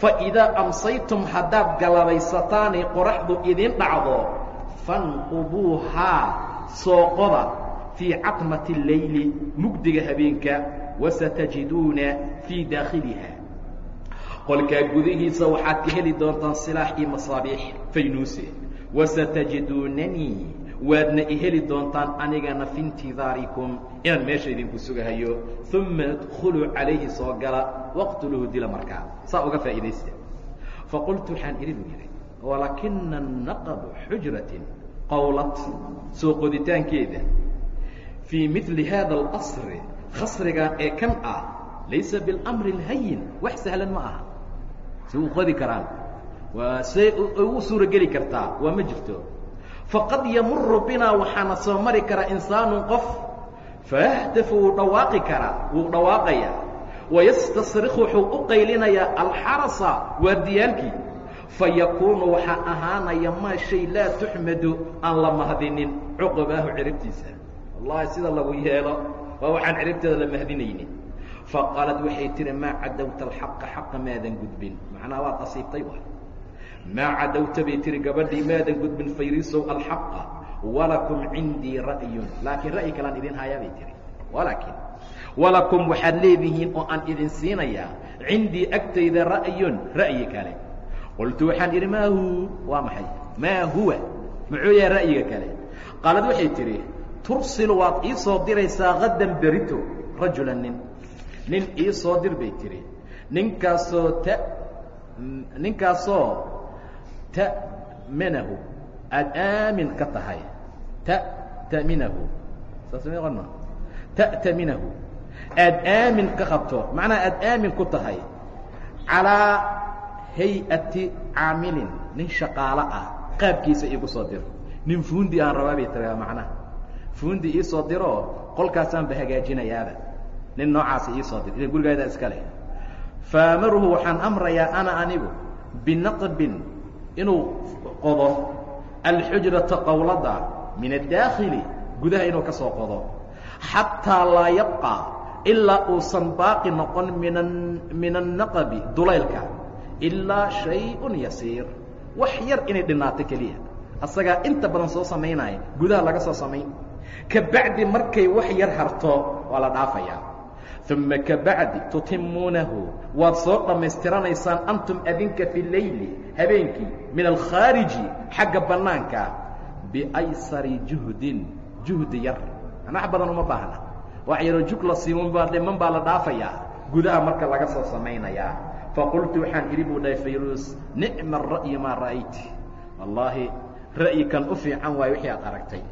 S1: fa idaa amsaytum haddaad galabaysataanay qoraxdu idin dhacdo fanqubuuhaa sooqoda fii catmati اleyli mugdiga habeenka wasatajiduuna fii daakhiliha. Qolkaa gudihiisa waxaad ka heli doontaan silaax iyo masaabiix faynuuse. Wasatajiduunanii waadna i heli doontaan anigana fi intidaarikum inaan meesha idinku sugahayo. Uma idkhuluu calayhi soo gala waqtuluhu dila markaa saa uga faa'iidaysta. Faqultu waxaan buu yidhi walakina naqbu xujratin qowlad soo qoditaankeeda fii mili haada alqasri khasrigan ee kan ah laysa biاlmri اlhayin wax sahlan ma aha si u qodi karaan waa say ugu suuro geli kartaa waa ma jirto faqad yamuru binaa waxaana soo mari kara insaanu qof fayahtafu wuu dhawaaqi karaa wuu dhawaaqayaa wayastasrikhu wuxuu u qaylinayaa alxarasa waardiyaalkii fayakuunu waxaa ahaanaya maa shay laa tuxmadu aan la mahadinin cuqubaahu ciribtiisa wallahi sida lagu yeelo waa waxaan ciribteeda la mahdinaynin. Faqaalad waxay tihi maa cadowta alxaqa xaqa maadan gudbin? Macnaha waad asiibtay wa maa cadowta bay tihi gabadhii maadan gudbin fayrisow alxaqa walakum cindii ra'yun. Laakiin ra'yi kalaan idin hayaa bay tihi walaakin walakum waxaad leedihiin oo aan idin siinayaa cindii agtayda ra'yun ra'yi kale. Qultu waxaan idhi maa hu waa maxay? Maa huwa? Muxuu yahay ra'yiga kale. Qaalad waxay tidhi tursilu waad ii soo diraysaa hadan berito rajula nin. Nin ii soo dir bay tihi ninkaasoo ta ninkaasoo ta'minahu aada aamin ka tahay. Ta'taminahu saas ma qona ta'taminahu aada aamin ka qabto. Macnaha aada aamin ku tahay. Calaa hay'ati caamilin. Nin shaqaalo ah. Qaabkiisa iigu soo diro nin fuundi aan rabaa bay tiraa macnaha fuundi ii soo diroo qolkaasaanba hagaajinayaaba nin noocaasa ii soo dir ila gurigaadaa iska leh. Faamaruhu waxaan amrayaa ana anigu binaqbin inuu qodo alxujrata qowlada min adaakhili gudaha inuu ka soo qodo. Xataa laa yabqa ilaa uusan baaqi noqon min min annaqabi dulaylka ilaa shay-un yasiir. Wax yar inay dhinaato keliya. Asagaa inta badan soo samaynaya gudaha laga soo samayn kabacdi markay wax yar harto waa la dhaafayaa uma kabacdi tutimuunahu waad soo dhammaystiranaysaan antum adinka fi leyli habeenkii min alkhaariji xagga bannaanka biaysari juhdin juhdi yar. Anax badan uma baahna. Wax yaroo jug la siiman baa dhiman baa la dhaafayaa gudaha marka laga soo samaynayaa faqultu waxaan idhi buu dhahay fayruus nicma ara'yi maa ra'ayti. Wallaahi ra'yi kan u fiican waayo wixii aad aragtay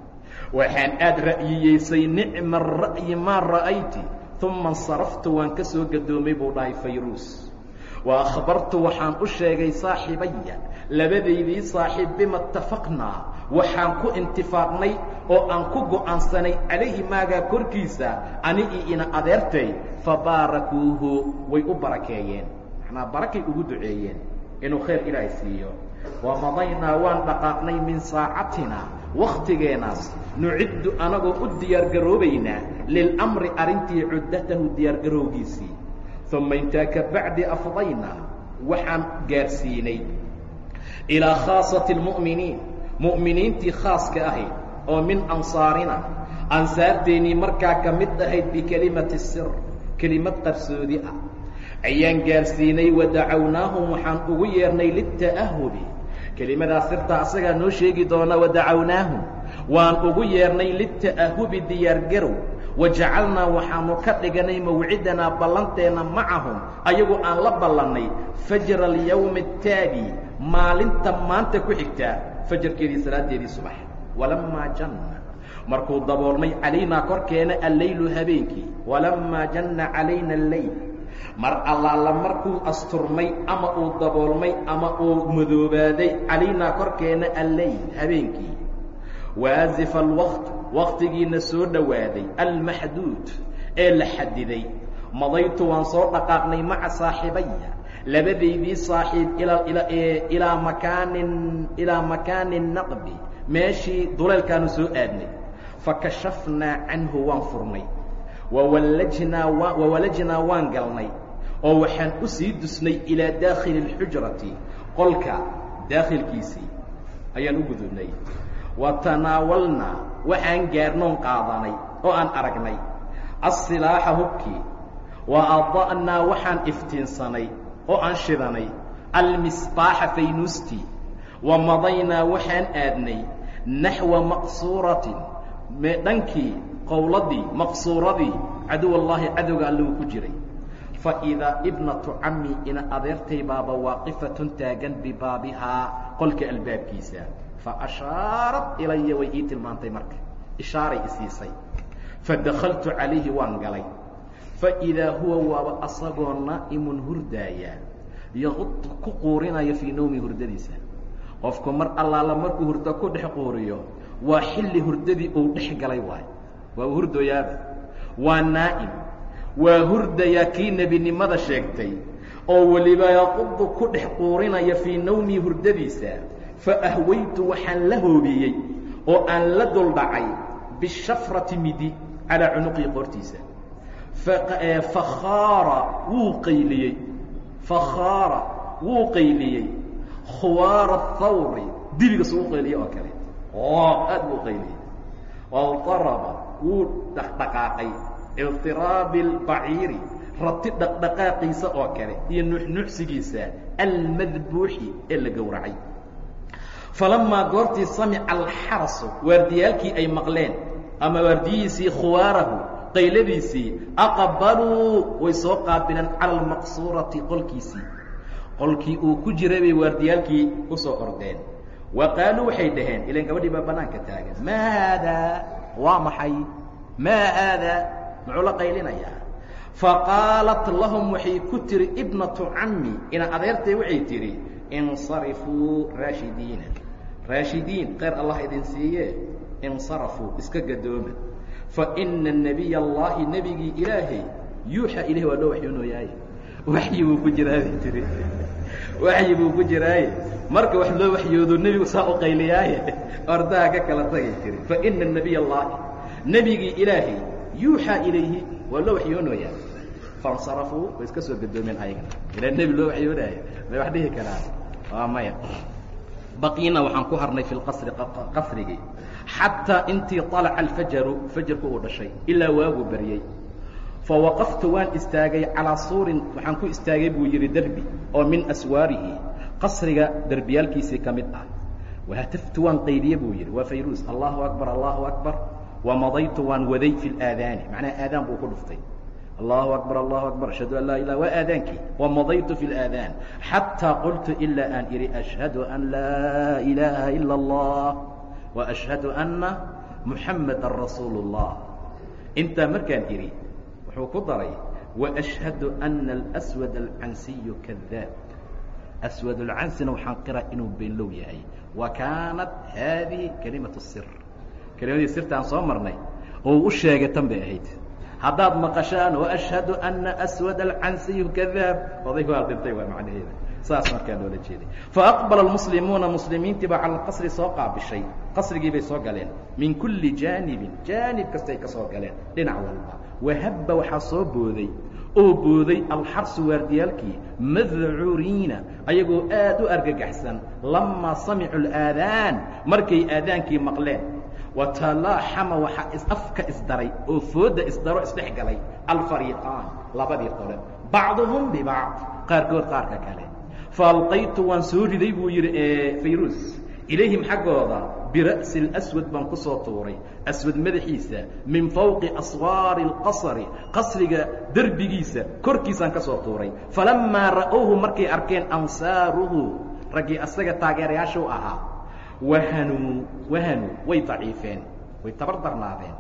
S1: waxaan aad ra'yiyeysay nicma ara'yi maa ra'ayti uma insaraftu waan ka soo gadoomay buu dhahay fayruus wa akhbartu waxaan u sheegay saaxibaya labadaydii saaxiib bima itafaqnaa waxaan ku intifaaqnay oo aan ku go'aansanay calayhi maagaa korkiisa ani io ina adeertay fabaarakuuhu way u barakeeyeen. Macnaa barakay ugu duceeyeen. Inuu khayr ilaahay siiyo. Wamadaynaa waan dhaqaaqnay min saacatina wakhtigeenaas nuciddu anagoo u diyaargaroobaynaa lilamri arrintii cuddatahu diyaargarowgiisii uma intaa ka bacdi afdaynaa waxaan gaarsiinay. Ilaa khaasati اlmu'miniin mu'miniintii khaaska ahayd oo min ansaarina ansaarteennii markaa ka mid ahayd bikelimati sir kelimad qarsoodi ah. Ayaan gaarsiinay wadacawnaahum waxaan ugu yeernay lita'ahubi kelimadaa sirtaa asagaa noo sheegi doona wadacawnaahum waan ugu yeernay lita'ahubi diyaargarow wajacalnaa waxaanu ka dhiganay mawcidanaa ballanteenna macahum ayagu aan la ballannay fajra alyawmi ataabi maalinta maanta ku xigtaa fajarkeedii salaaddeedii subax. Walammaa janna. Markuu daboolmay calaynaa korkeena alleylu habeenkii. Walammaa janna calayna alleyl mar allaala markuu asturmay ama uu daboolmay ama uu madoobaaday calaynaa korkeena alleyl habeenkii. Waasifa alwaqt waqtigiina soo dhowaaday almaxduud ee la xadiday. Madaytu waan soo dhaqaaqnay maca saaxibaya labadaydii saaxiib ilaa makaanin ilaa makaani naqbi meeshii duleelkaanu soo aadnay. Fakashafnaa canhu waan furnay. Wawalajnaa waan galnay oo waxaan u sii dusnay ilaa daakhili اlxujrati qolka daakhilkiisii ayaan u gudubnay. Wa tanaawalnaa waxaan gaarnoon qaadanay oo aan aragnay. Asilaaxa hubkii wa ada'naa waxaan iftiinsanay oo aan shidanay. Almisbaaxa faynuustii wa madaynaa waxaan aadnay naxwa maqsuuratin dhankii qowladii maqsuuradii caduw allaahi cadowga allahu ku jiray faidaa ibnatu cammi ina adeertay baaba waaqifatun taagan bibaabihaa qolka albaabkiisa. Faashaarat ilaya way ii tilmaantay marka. Ishaaray isiisay fadakaltu calayhi waan galay. Faidaa huwa waaba asagoo naa'imun hurdaaya yaqud ku quurinaya fii nawmi hurdadiisa. Qofku mar allaala markuu hurdo ku dhex quuriyo waa xilli hurdadii uu dhex galay waay. Waa uu hurdooyaaba waa naa'im waa hurdayaa kii nebinimada sheegtay oo weliba yaqudu ku dhex quurinaya fii nawmii hurdadiisa fa ahwaytu waxaan la hoobiyey oo aan la duldhacay bishafrati midi calaa cunuqii qoortiisa. Fakhaara wuu qayliyey. Fakhaara wuu qayliyey. Khuwaara thawri dibigas uu qayliyey oo kale. Oo aad buu qayliyey. Waldaraba wuu dhaqdhaqaaqay iltiraabi اlbaciiri rati dhaqdhaqaaqiisa oo kale iyo nuxnuxsigiisa almadbuuxi ee la gowracay falamaa goortii samica alxarasu waardiyaalkii ay maqleen ama waardiyihiisii khuwaarahu qayladiisii aqbaluu way soo qaabileen cala almaqsuurati qolkiisii qolkii uu ku jiray bay waardiyaalkii u soo ordeen wa qaaluu waxay dhaheen ilan gabadhii baa bannaanka taagan maa haadaa waa maxay maa haadaa muxuu la qaylinayaa? Faqaalat lahum waxay ku tiri ibnatu cammi ina adeertay waxay tidhi insarifuu raashidiina. Raashidiin khayr allah idin siiye insarafuu iska gadooma faina nebiy allahi nebigii ilaahay yuuxa ilahi waa loo waxyoonooyaaye waxyi buu ku jiraaye tiri. Waxyi buu ku jiraaye. Marka wax loo waxyoodo nebigu saa u qayliyaaye. Ordaha ka kala tagay tiri. Faina nebiy allahi nebigii ilaahay yuuxaa ilayhi waa loo waxyoonooyaa faاnsarafuu way iska soo gadoomeen ayagana ilaa nebi loo waxyoonaayo may wax dhihi karaan. Waa maya. Baqiina waxaan ku harnay fi lqasri qasrigii. Xataa intii طalaca alfajaru fajarku uu dhashay ilaa waagu baryey fawaqaftu waan istaagay calaa suurin waxaan ku istaagay buu yidhi derbi oo min aswaarihi. Qasriga derbiyaalkiisii ka mid ah. Wahataftu waan qaydiye buu yidhi. Waa fayruus. Allahu akbar allahu akbar wamadaytu waan waday fi اlaadaani macnaha aadaan buu ku dhuftay allahu akbar allahu akbar ashhadu an laa ilah waa aadaankii wamadaytu fi اlaadaan xataa qultu ilaa aan idhi ashhadu an laa ilaaha ila اllah وأشhهad أنa محamda رasuul الlah intaa markaan idhi wuxuu ku daray وأشhهad أنa الأswad الcansiy kadaab أswad الcansina waxaan qira inuu beenlow yahay wa kaanat haadihi kalimaة الsir kelimadii sirta aan soo marnay oo u sheegay tan bay ahayd. Haddaad maqashaan وashhadu ana aswad alcansiyu kadaab odaygu aal dhintay waa macnaheeda saas markaa loola jeeday. Faaqbala almuslimuuna muslimiintii baa cala alqasri soo qaabishay. Qasrigii bay soo galeen. Min kulli jaanibin jaanib kastay ka galeen. Dhinac walba. Wahabba waxaa soo booday. Oo booday alxarsu waardiyaalkii madcuuriina ayagoo aad u argagaxsan. Lamaa samicuu اlaadaan markay aadaankii maqleen watalaaxama waxaa afka isdaray oo fooda isdaro isdhex galay alfariiqaan labadii qole. Bacduhum bibacd qaarkood qaarka kale. Faalqaytu waan soo riday buu yidhi fayruus ilayhim xaggooda bira'si اlaswad baan ku soo tuuray. Aswad madaxiisa min fawqi aswaari اlqasri qasriga derbigiisa korkiisaan ka soo tuuray. Falamaa ra'owhu markay arkeen ansaaruhu raggii asaga taageerayaashu ahaa wahanuu wahanuu way daciifeen way tabar darnaadeen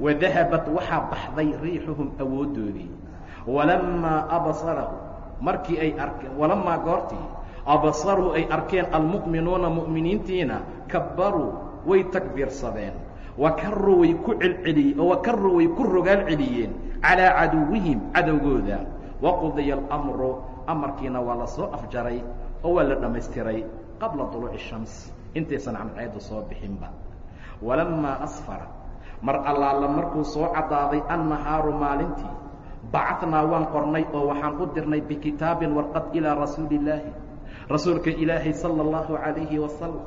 S1: wadahabat waxaa baxday riixuhum awooddoodii walamaa absarahu markii ay arkeen walamaa goortii abasaruu ay arkeen almu'minuuna mu'miniintiina kabbaruu way takbiirsadeen. Wakaruu way ku celceliye oo wakaruu way ku rogaal celiyeen calaa caduwihim cadowgooda. Waqudiya alamru amarkiina waa la soo afjaray oo waa la dhammaystiray qabla duluuci shams intaysan camceeddu soo bixinba. Walamaa asfara mar allaala markuu soo caddaaday annahaaru maalintii bacatnaa waan qornay oo waxaan u dirnay bikitaabin warqad ilaa rasuuli illaahi rasuulka ilaahay sala allahu calayhi wasalam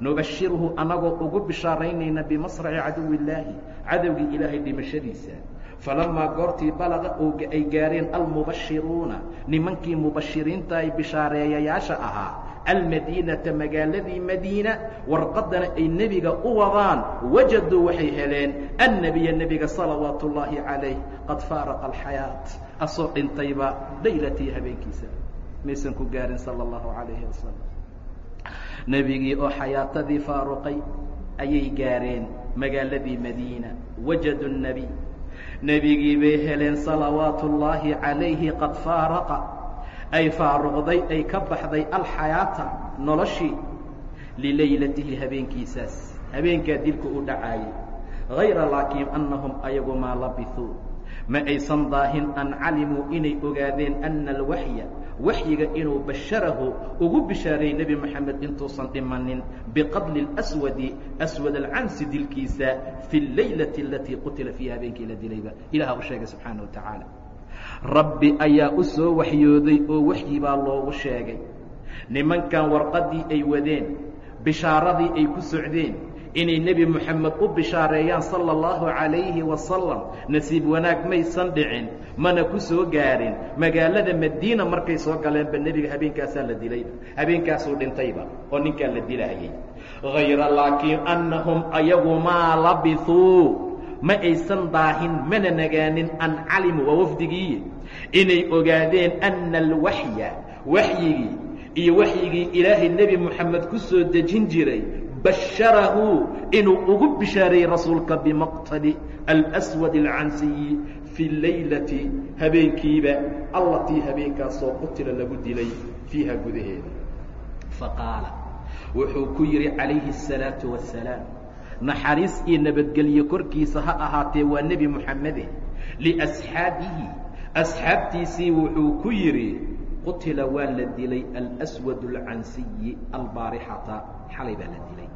S1: nubashiruhu annagoo ugu bishaaraynayna bimasraci caduwi illaahi cadowgii ilaahay dhimashadiisa. Falamaa goortii balaqa ay gaareen almubashiruuna nimankii mubashiriinta ay bishaareeyayaasha ahaa almadiinata magaaladii madiina warqadana ay nebiga u wadaan wajaduu waxay heleen annebiya nebiga salawaatu ullaahi calayh qad faaraqa alxayaat. Asoo dhintayba laylatii habeenkiisa. Maysan ku gaarin sala allahu calayhi wasalam nebigii oo xayaatadii faaruqay ayay gaareen magaaladii madiina wajadu nebiy nebigii bay heleen salawaatu ullaahi calayhi qad faaraqa ay faaruqday ay ka baxday alxayaata noloshii lilaylatihi habeenkiisaas. Habeenkaa dilka u dhacaayay hayra laakiin annahum ayagu maa labisuu ma aysan daahin an calimuu inay ogaadeen ana alwaxya waxyiga inuu basharahu ugu bishaareeyey nebi moxamed intuusan dhimanin biqatli اlswadi aswad alcansi dilkiisa fi اleylati alatii qutila fiiha habeenkii la dilayba. Ilaha u sheegay subxaana wa tacaala rabbi ayaa u soo waxyooday oo waxyi baa loogu sheegay. Nimankan warqaddii ay wadeen bishaaradii ay ku socdeen inay nebi moxamed u bishaareeyaan sala allahu calayhi wasalam nasiib wanaag maysan dhicin mana ku soo gaarin. Magaalada madiina markay soo galeenba nebiga habeenkaasaa la dilay. Habeenkaasuu dhintayba oo ninkaa la dilaayay. Hayra laakiin annahum ayagu maa labisuu ma aysan daahin mana nagaanin an calimu waa wafdigiiye inay ogaadeen anna alwaxya waxyigii iyo waxyigii ilaahay nebi moxamed ku soo dejin jiray basharahu inuu ugu bishaareeyey rasuulka bimaqtali alswad alcansiyi fi laylati habeenkiiba allatii habeenkaasoo qutila lagu dilay fiiha gudaheeda. Faqaala wuxuu ku yidhi calayhi الsalaau wasalaam naxariis iyo nabadgelyo korkiisa ha ahaatee waa nebi moxamede liasxaabihi asxaabtiisii wuxuu ku yidhi qutila waa la dilay alswad alcansiyi albaarixata. Xalay baa la dilay.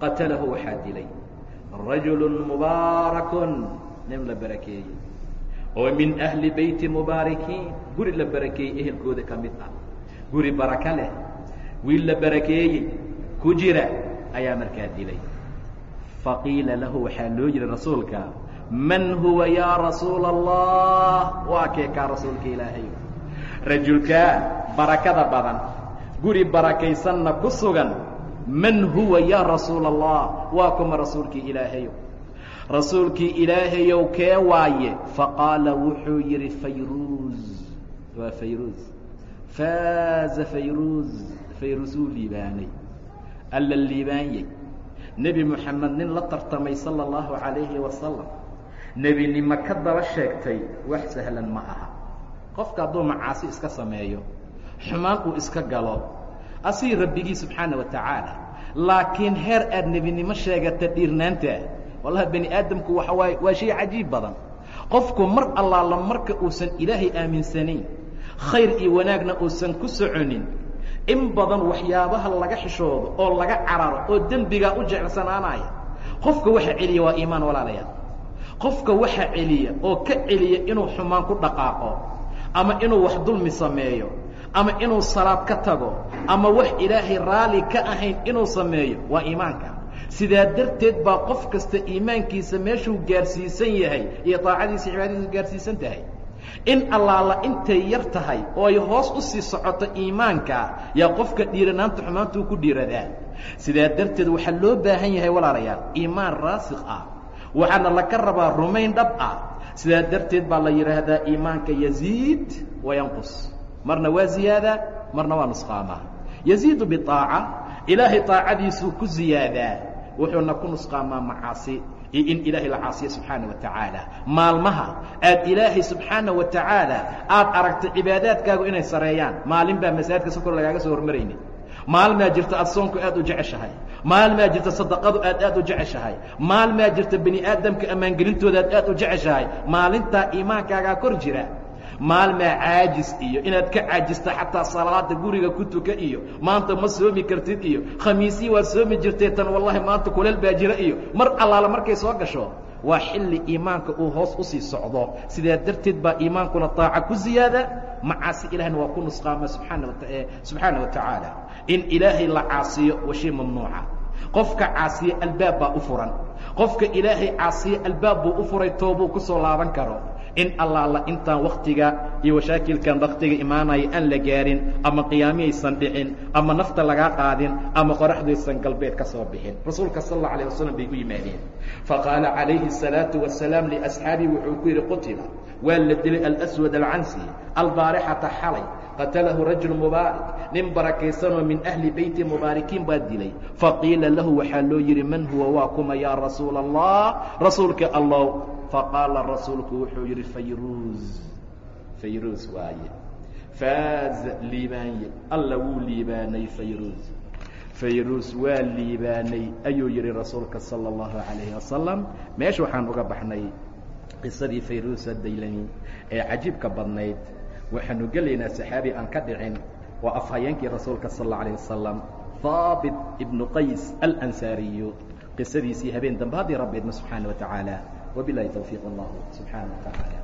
S1: Qatalahu waxaa dilay rajulu mubaarakun. Nin la barakeeyey. Oo min ahli beyti mubaarakiin guri la barakeeyey ehelkooda ka mid ah. Guri baraka leh. Wiil la barakeeyey. Ku jira ayaa markaa dilay faqiila lahu waxaa loo yihi rasuulka man huwa yaa rasuula allah waa kee kaa rasuulka ilaahay? Rajulkaa barakada badan guri barakaysanna ku sugan man huwa yaa rasuula allah waa kuma rasuulkii ilaahayow rasuulkii ilaahayow kee waaye? Faqaala wuxuu yidhi fayruuz waa fayruuz faaza fayruuz fayruusuu liibaanay alla liibaanyey nebi moxamed nin la tartamay sala allahu calayhi wasalam nebinimo ka daba sheegtay wax sahlan ma aha. Qofka hadduu macaasi iska sameeyo xumaan uu iska galo. Asii rabbigii subxaana wa tacaala. Laakiin heer aad nebinimo sheegata dhiirnaanta wallahi bani aadamku waxa waaye waa shay cajiib badan. Qofku mar allaala marka uusan ilaahay aaminsanayn khayr iyo wanaagna uusan ku soconin in badan waxyaabaha laga xishoodo oo laga cararo oo dembigaa u jececsanaanaya qofka waxa celiya waa iimaan walaalayaal qofka waxa celiya oo ka celiya inuu xumaan ku dhaqaaqo ama inuu wax dulmi sameeyo ama inuu salaad ka tago ama wax ilaahay raalli ka ahayn inuu sameeyo waa iimaanka. Sidaa darteed baa qof kasta iimaankiisa meeshuu gaarsiisan yahay iyo daacadiisa cibaadadiisu gaarsiisan tahay in allaala intay yar tahay oo ay hoos u sii socoto iimaanka yaa qofka dhiiranaanta xumaantuu ku dhiiradaa sidaa darteed waxaa loo baahan yahay walaalayaal iimaan raasik ah. Waxaana laga rabaa rumayn dhab ah. Sidaa darteed baa la yidhaahdaa iimaanka yaziid wayanqus marna waa ziyaadaa marna waa nusqaamaa yaziidu biaaca ilaahay aacadiisuu ku ziyaadaa. Wuxuuna ku nusqaamaa macaasi iyo in ilaahay la caasiyo subxaana wa tacaala. Maalmaha aad ilaahay subxaana wa tacaala aad aragta cibaadaadkaagu inay sareeyaan maalin baa masaajidka sokor lagaaga soo hormaraynin maalmaa jirta aad soonku aad u jeceshahay. Maalmaa jirta sadaqadu aad aad u jeceshahay. Maalmaa jirta bani aadamka ammaangelintooda aad aad u jeceshahay. Maalintaa iimaankaagaa kor jira maalmaa caajis iyo inaad ka caajista xataa salaada guriga ku tuka iyo maanta ma soomi kartid iyo khamiisii waad soomi jirtay tan wallahi maanta kuleel baa jira iyo mar allaala markay soo gasho waa xilli iimaanka uu hoos u sii socdo. Sidaa darteed baa iimaankuna taaca ku ziyaada. Macaasi ilahna waa ku nusqaama subxaana subxaana wa tacaala. In ilaahay la caasiyo waa shay mamnuuca. Qofka caasiye albaab baa u furan. Qofka ilaahay caasiye albaab buu u furay toobuu ku soo laaban karo in allaala intaan waktiga iyo washaakilkan waktiga imaanaya aan la gaarin ama qiyaamihaysan dhicin ama nafta lagaa qaadin ama qoraxdaysan galbeed ka soo bixin rasuulka sal اla alيه wasalam bay u yimaadeen faqaala calayhi الsalaaةu wasalaam liasxaabihi wuxuu ku yidhi qutila waa la dilay alswad alcansi albaarixata xalay qatalahu rajul mubaarak nin barakaysanoo min ahli beyti mubaarikiin baa dilay faqiila lahu waxaa loo yidhi man huwa waa kuma yaa rasuula allah rasuulka allow faqaala rasuulku wuxuu yidhi fayruuz fayruuz waaye faaz liibaanye alla wuu liibaanay fayruuz fayruuz waa liibaanay ayuu yidhi rasuulka sala اllahu calayhi wasalam meesha waxaan uga baxnay qisadii fayruusa daylani ee cajiibka badnayd waxaanu gelaynaa saxaabi aan ka dhicin waa afhayeenkii rasuulka sal اlla alayه wasalam haabit ibnu qays alansaariyu qisadiisii habeen dambe haddii rabbi idmo subxaana wa tacaala allahu subxaana wa tacaala aclam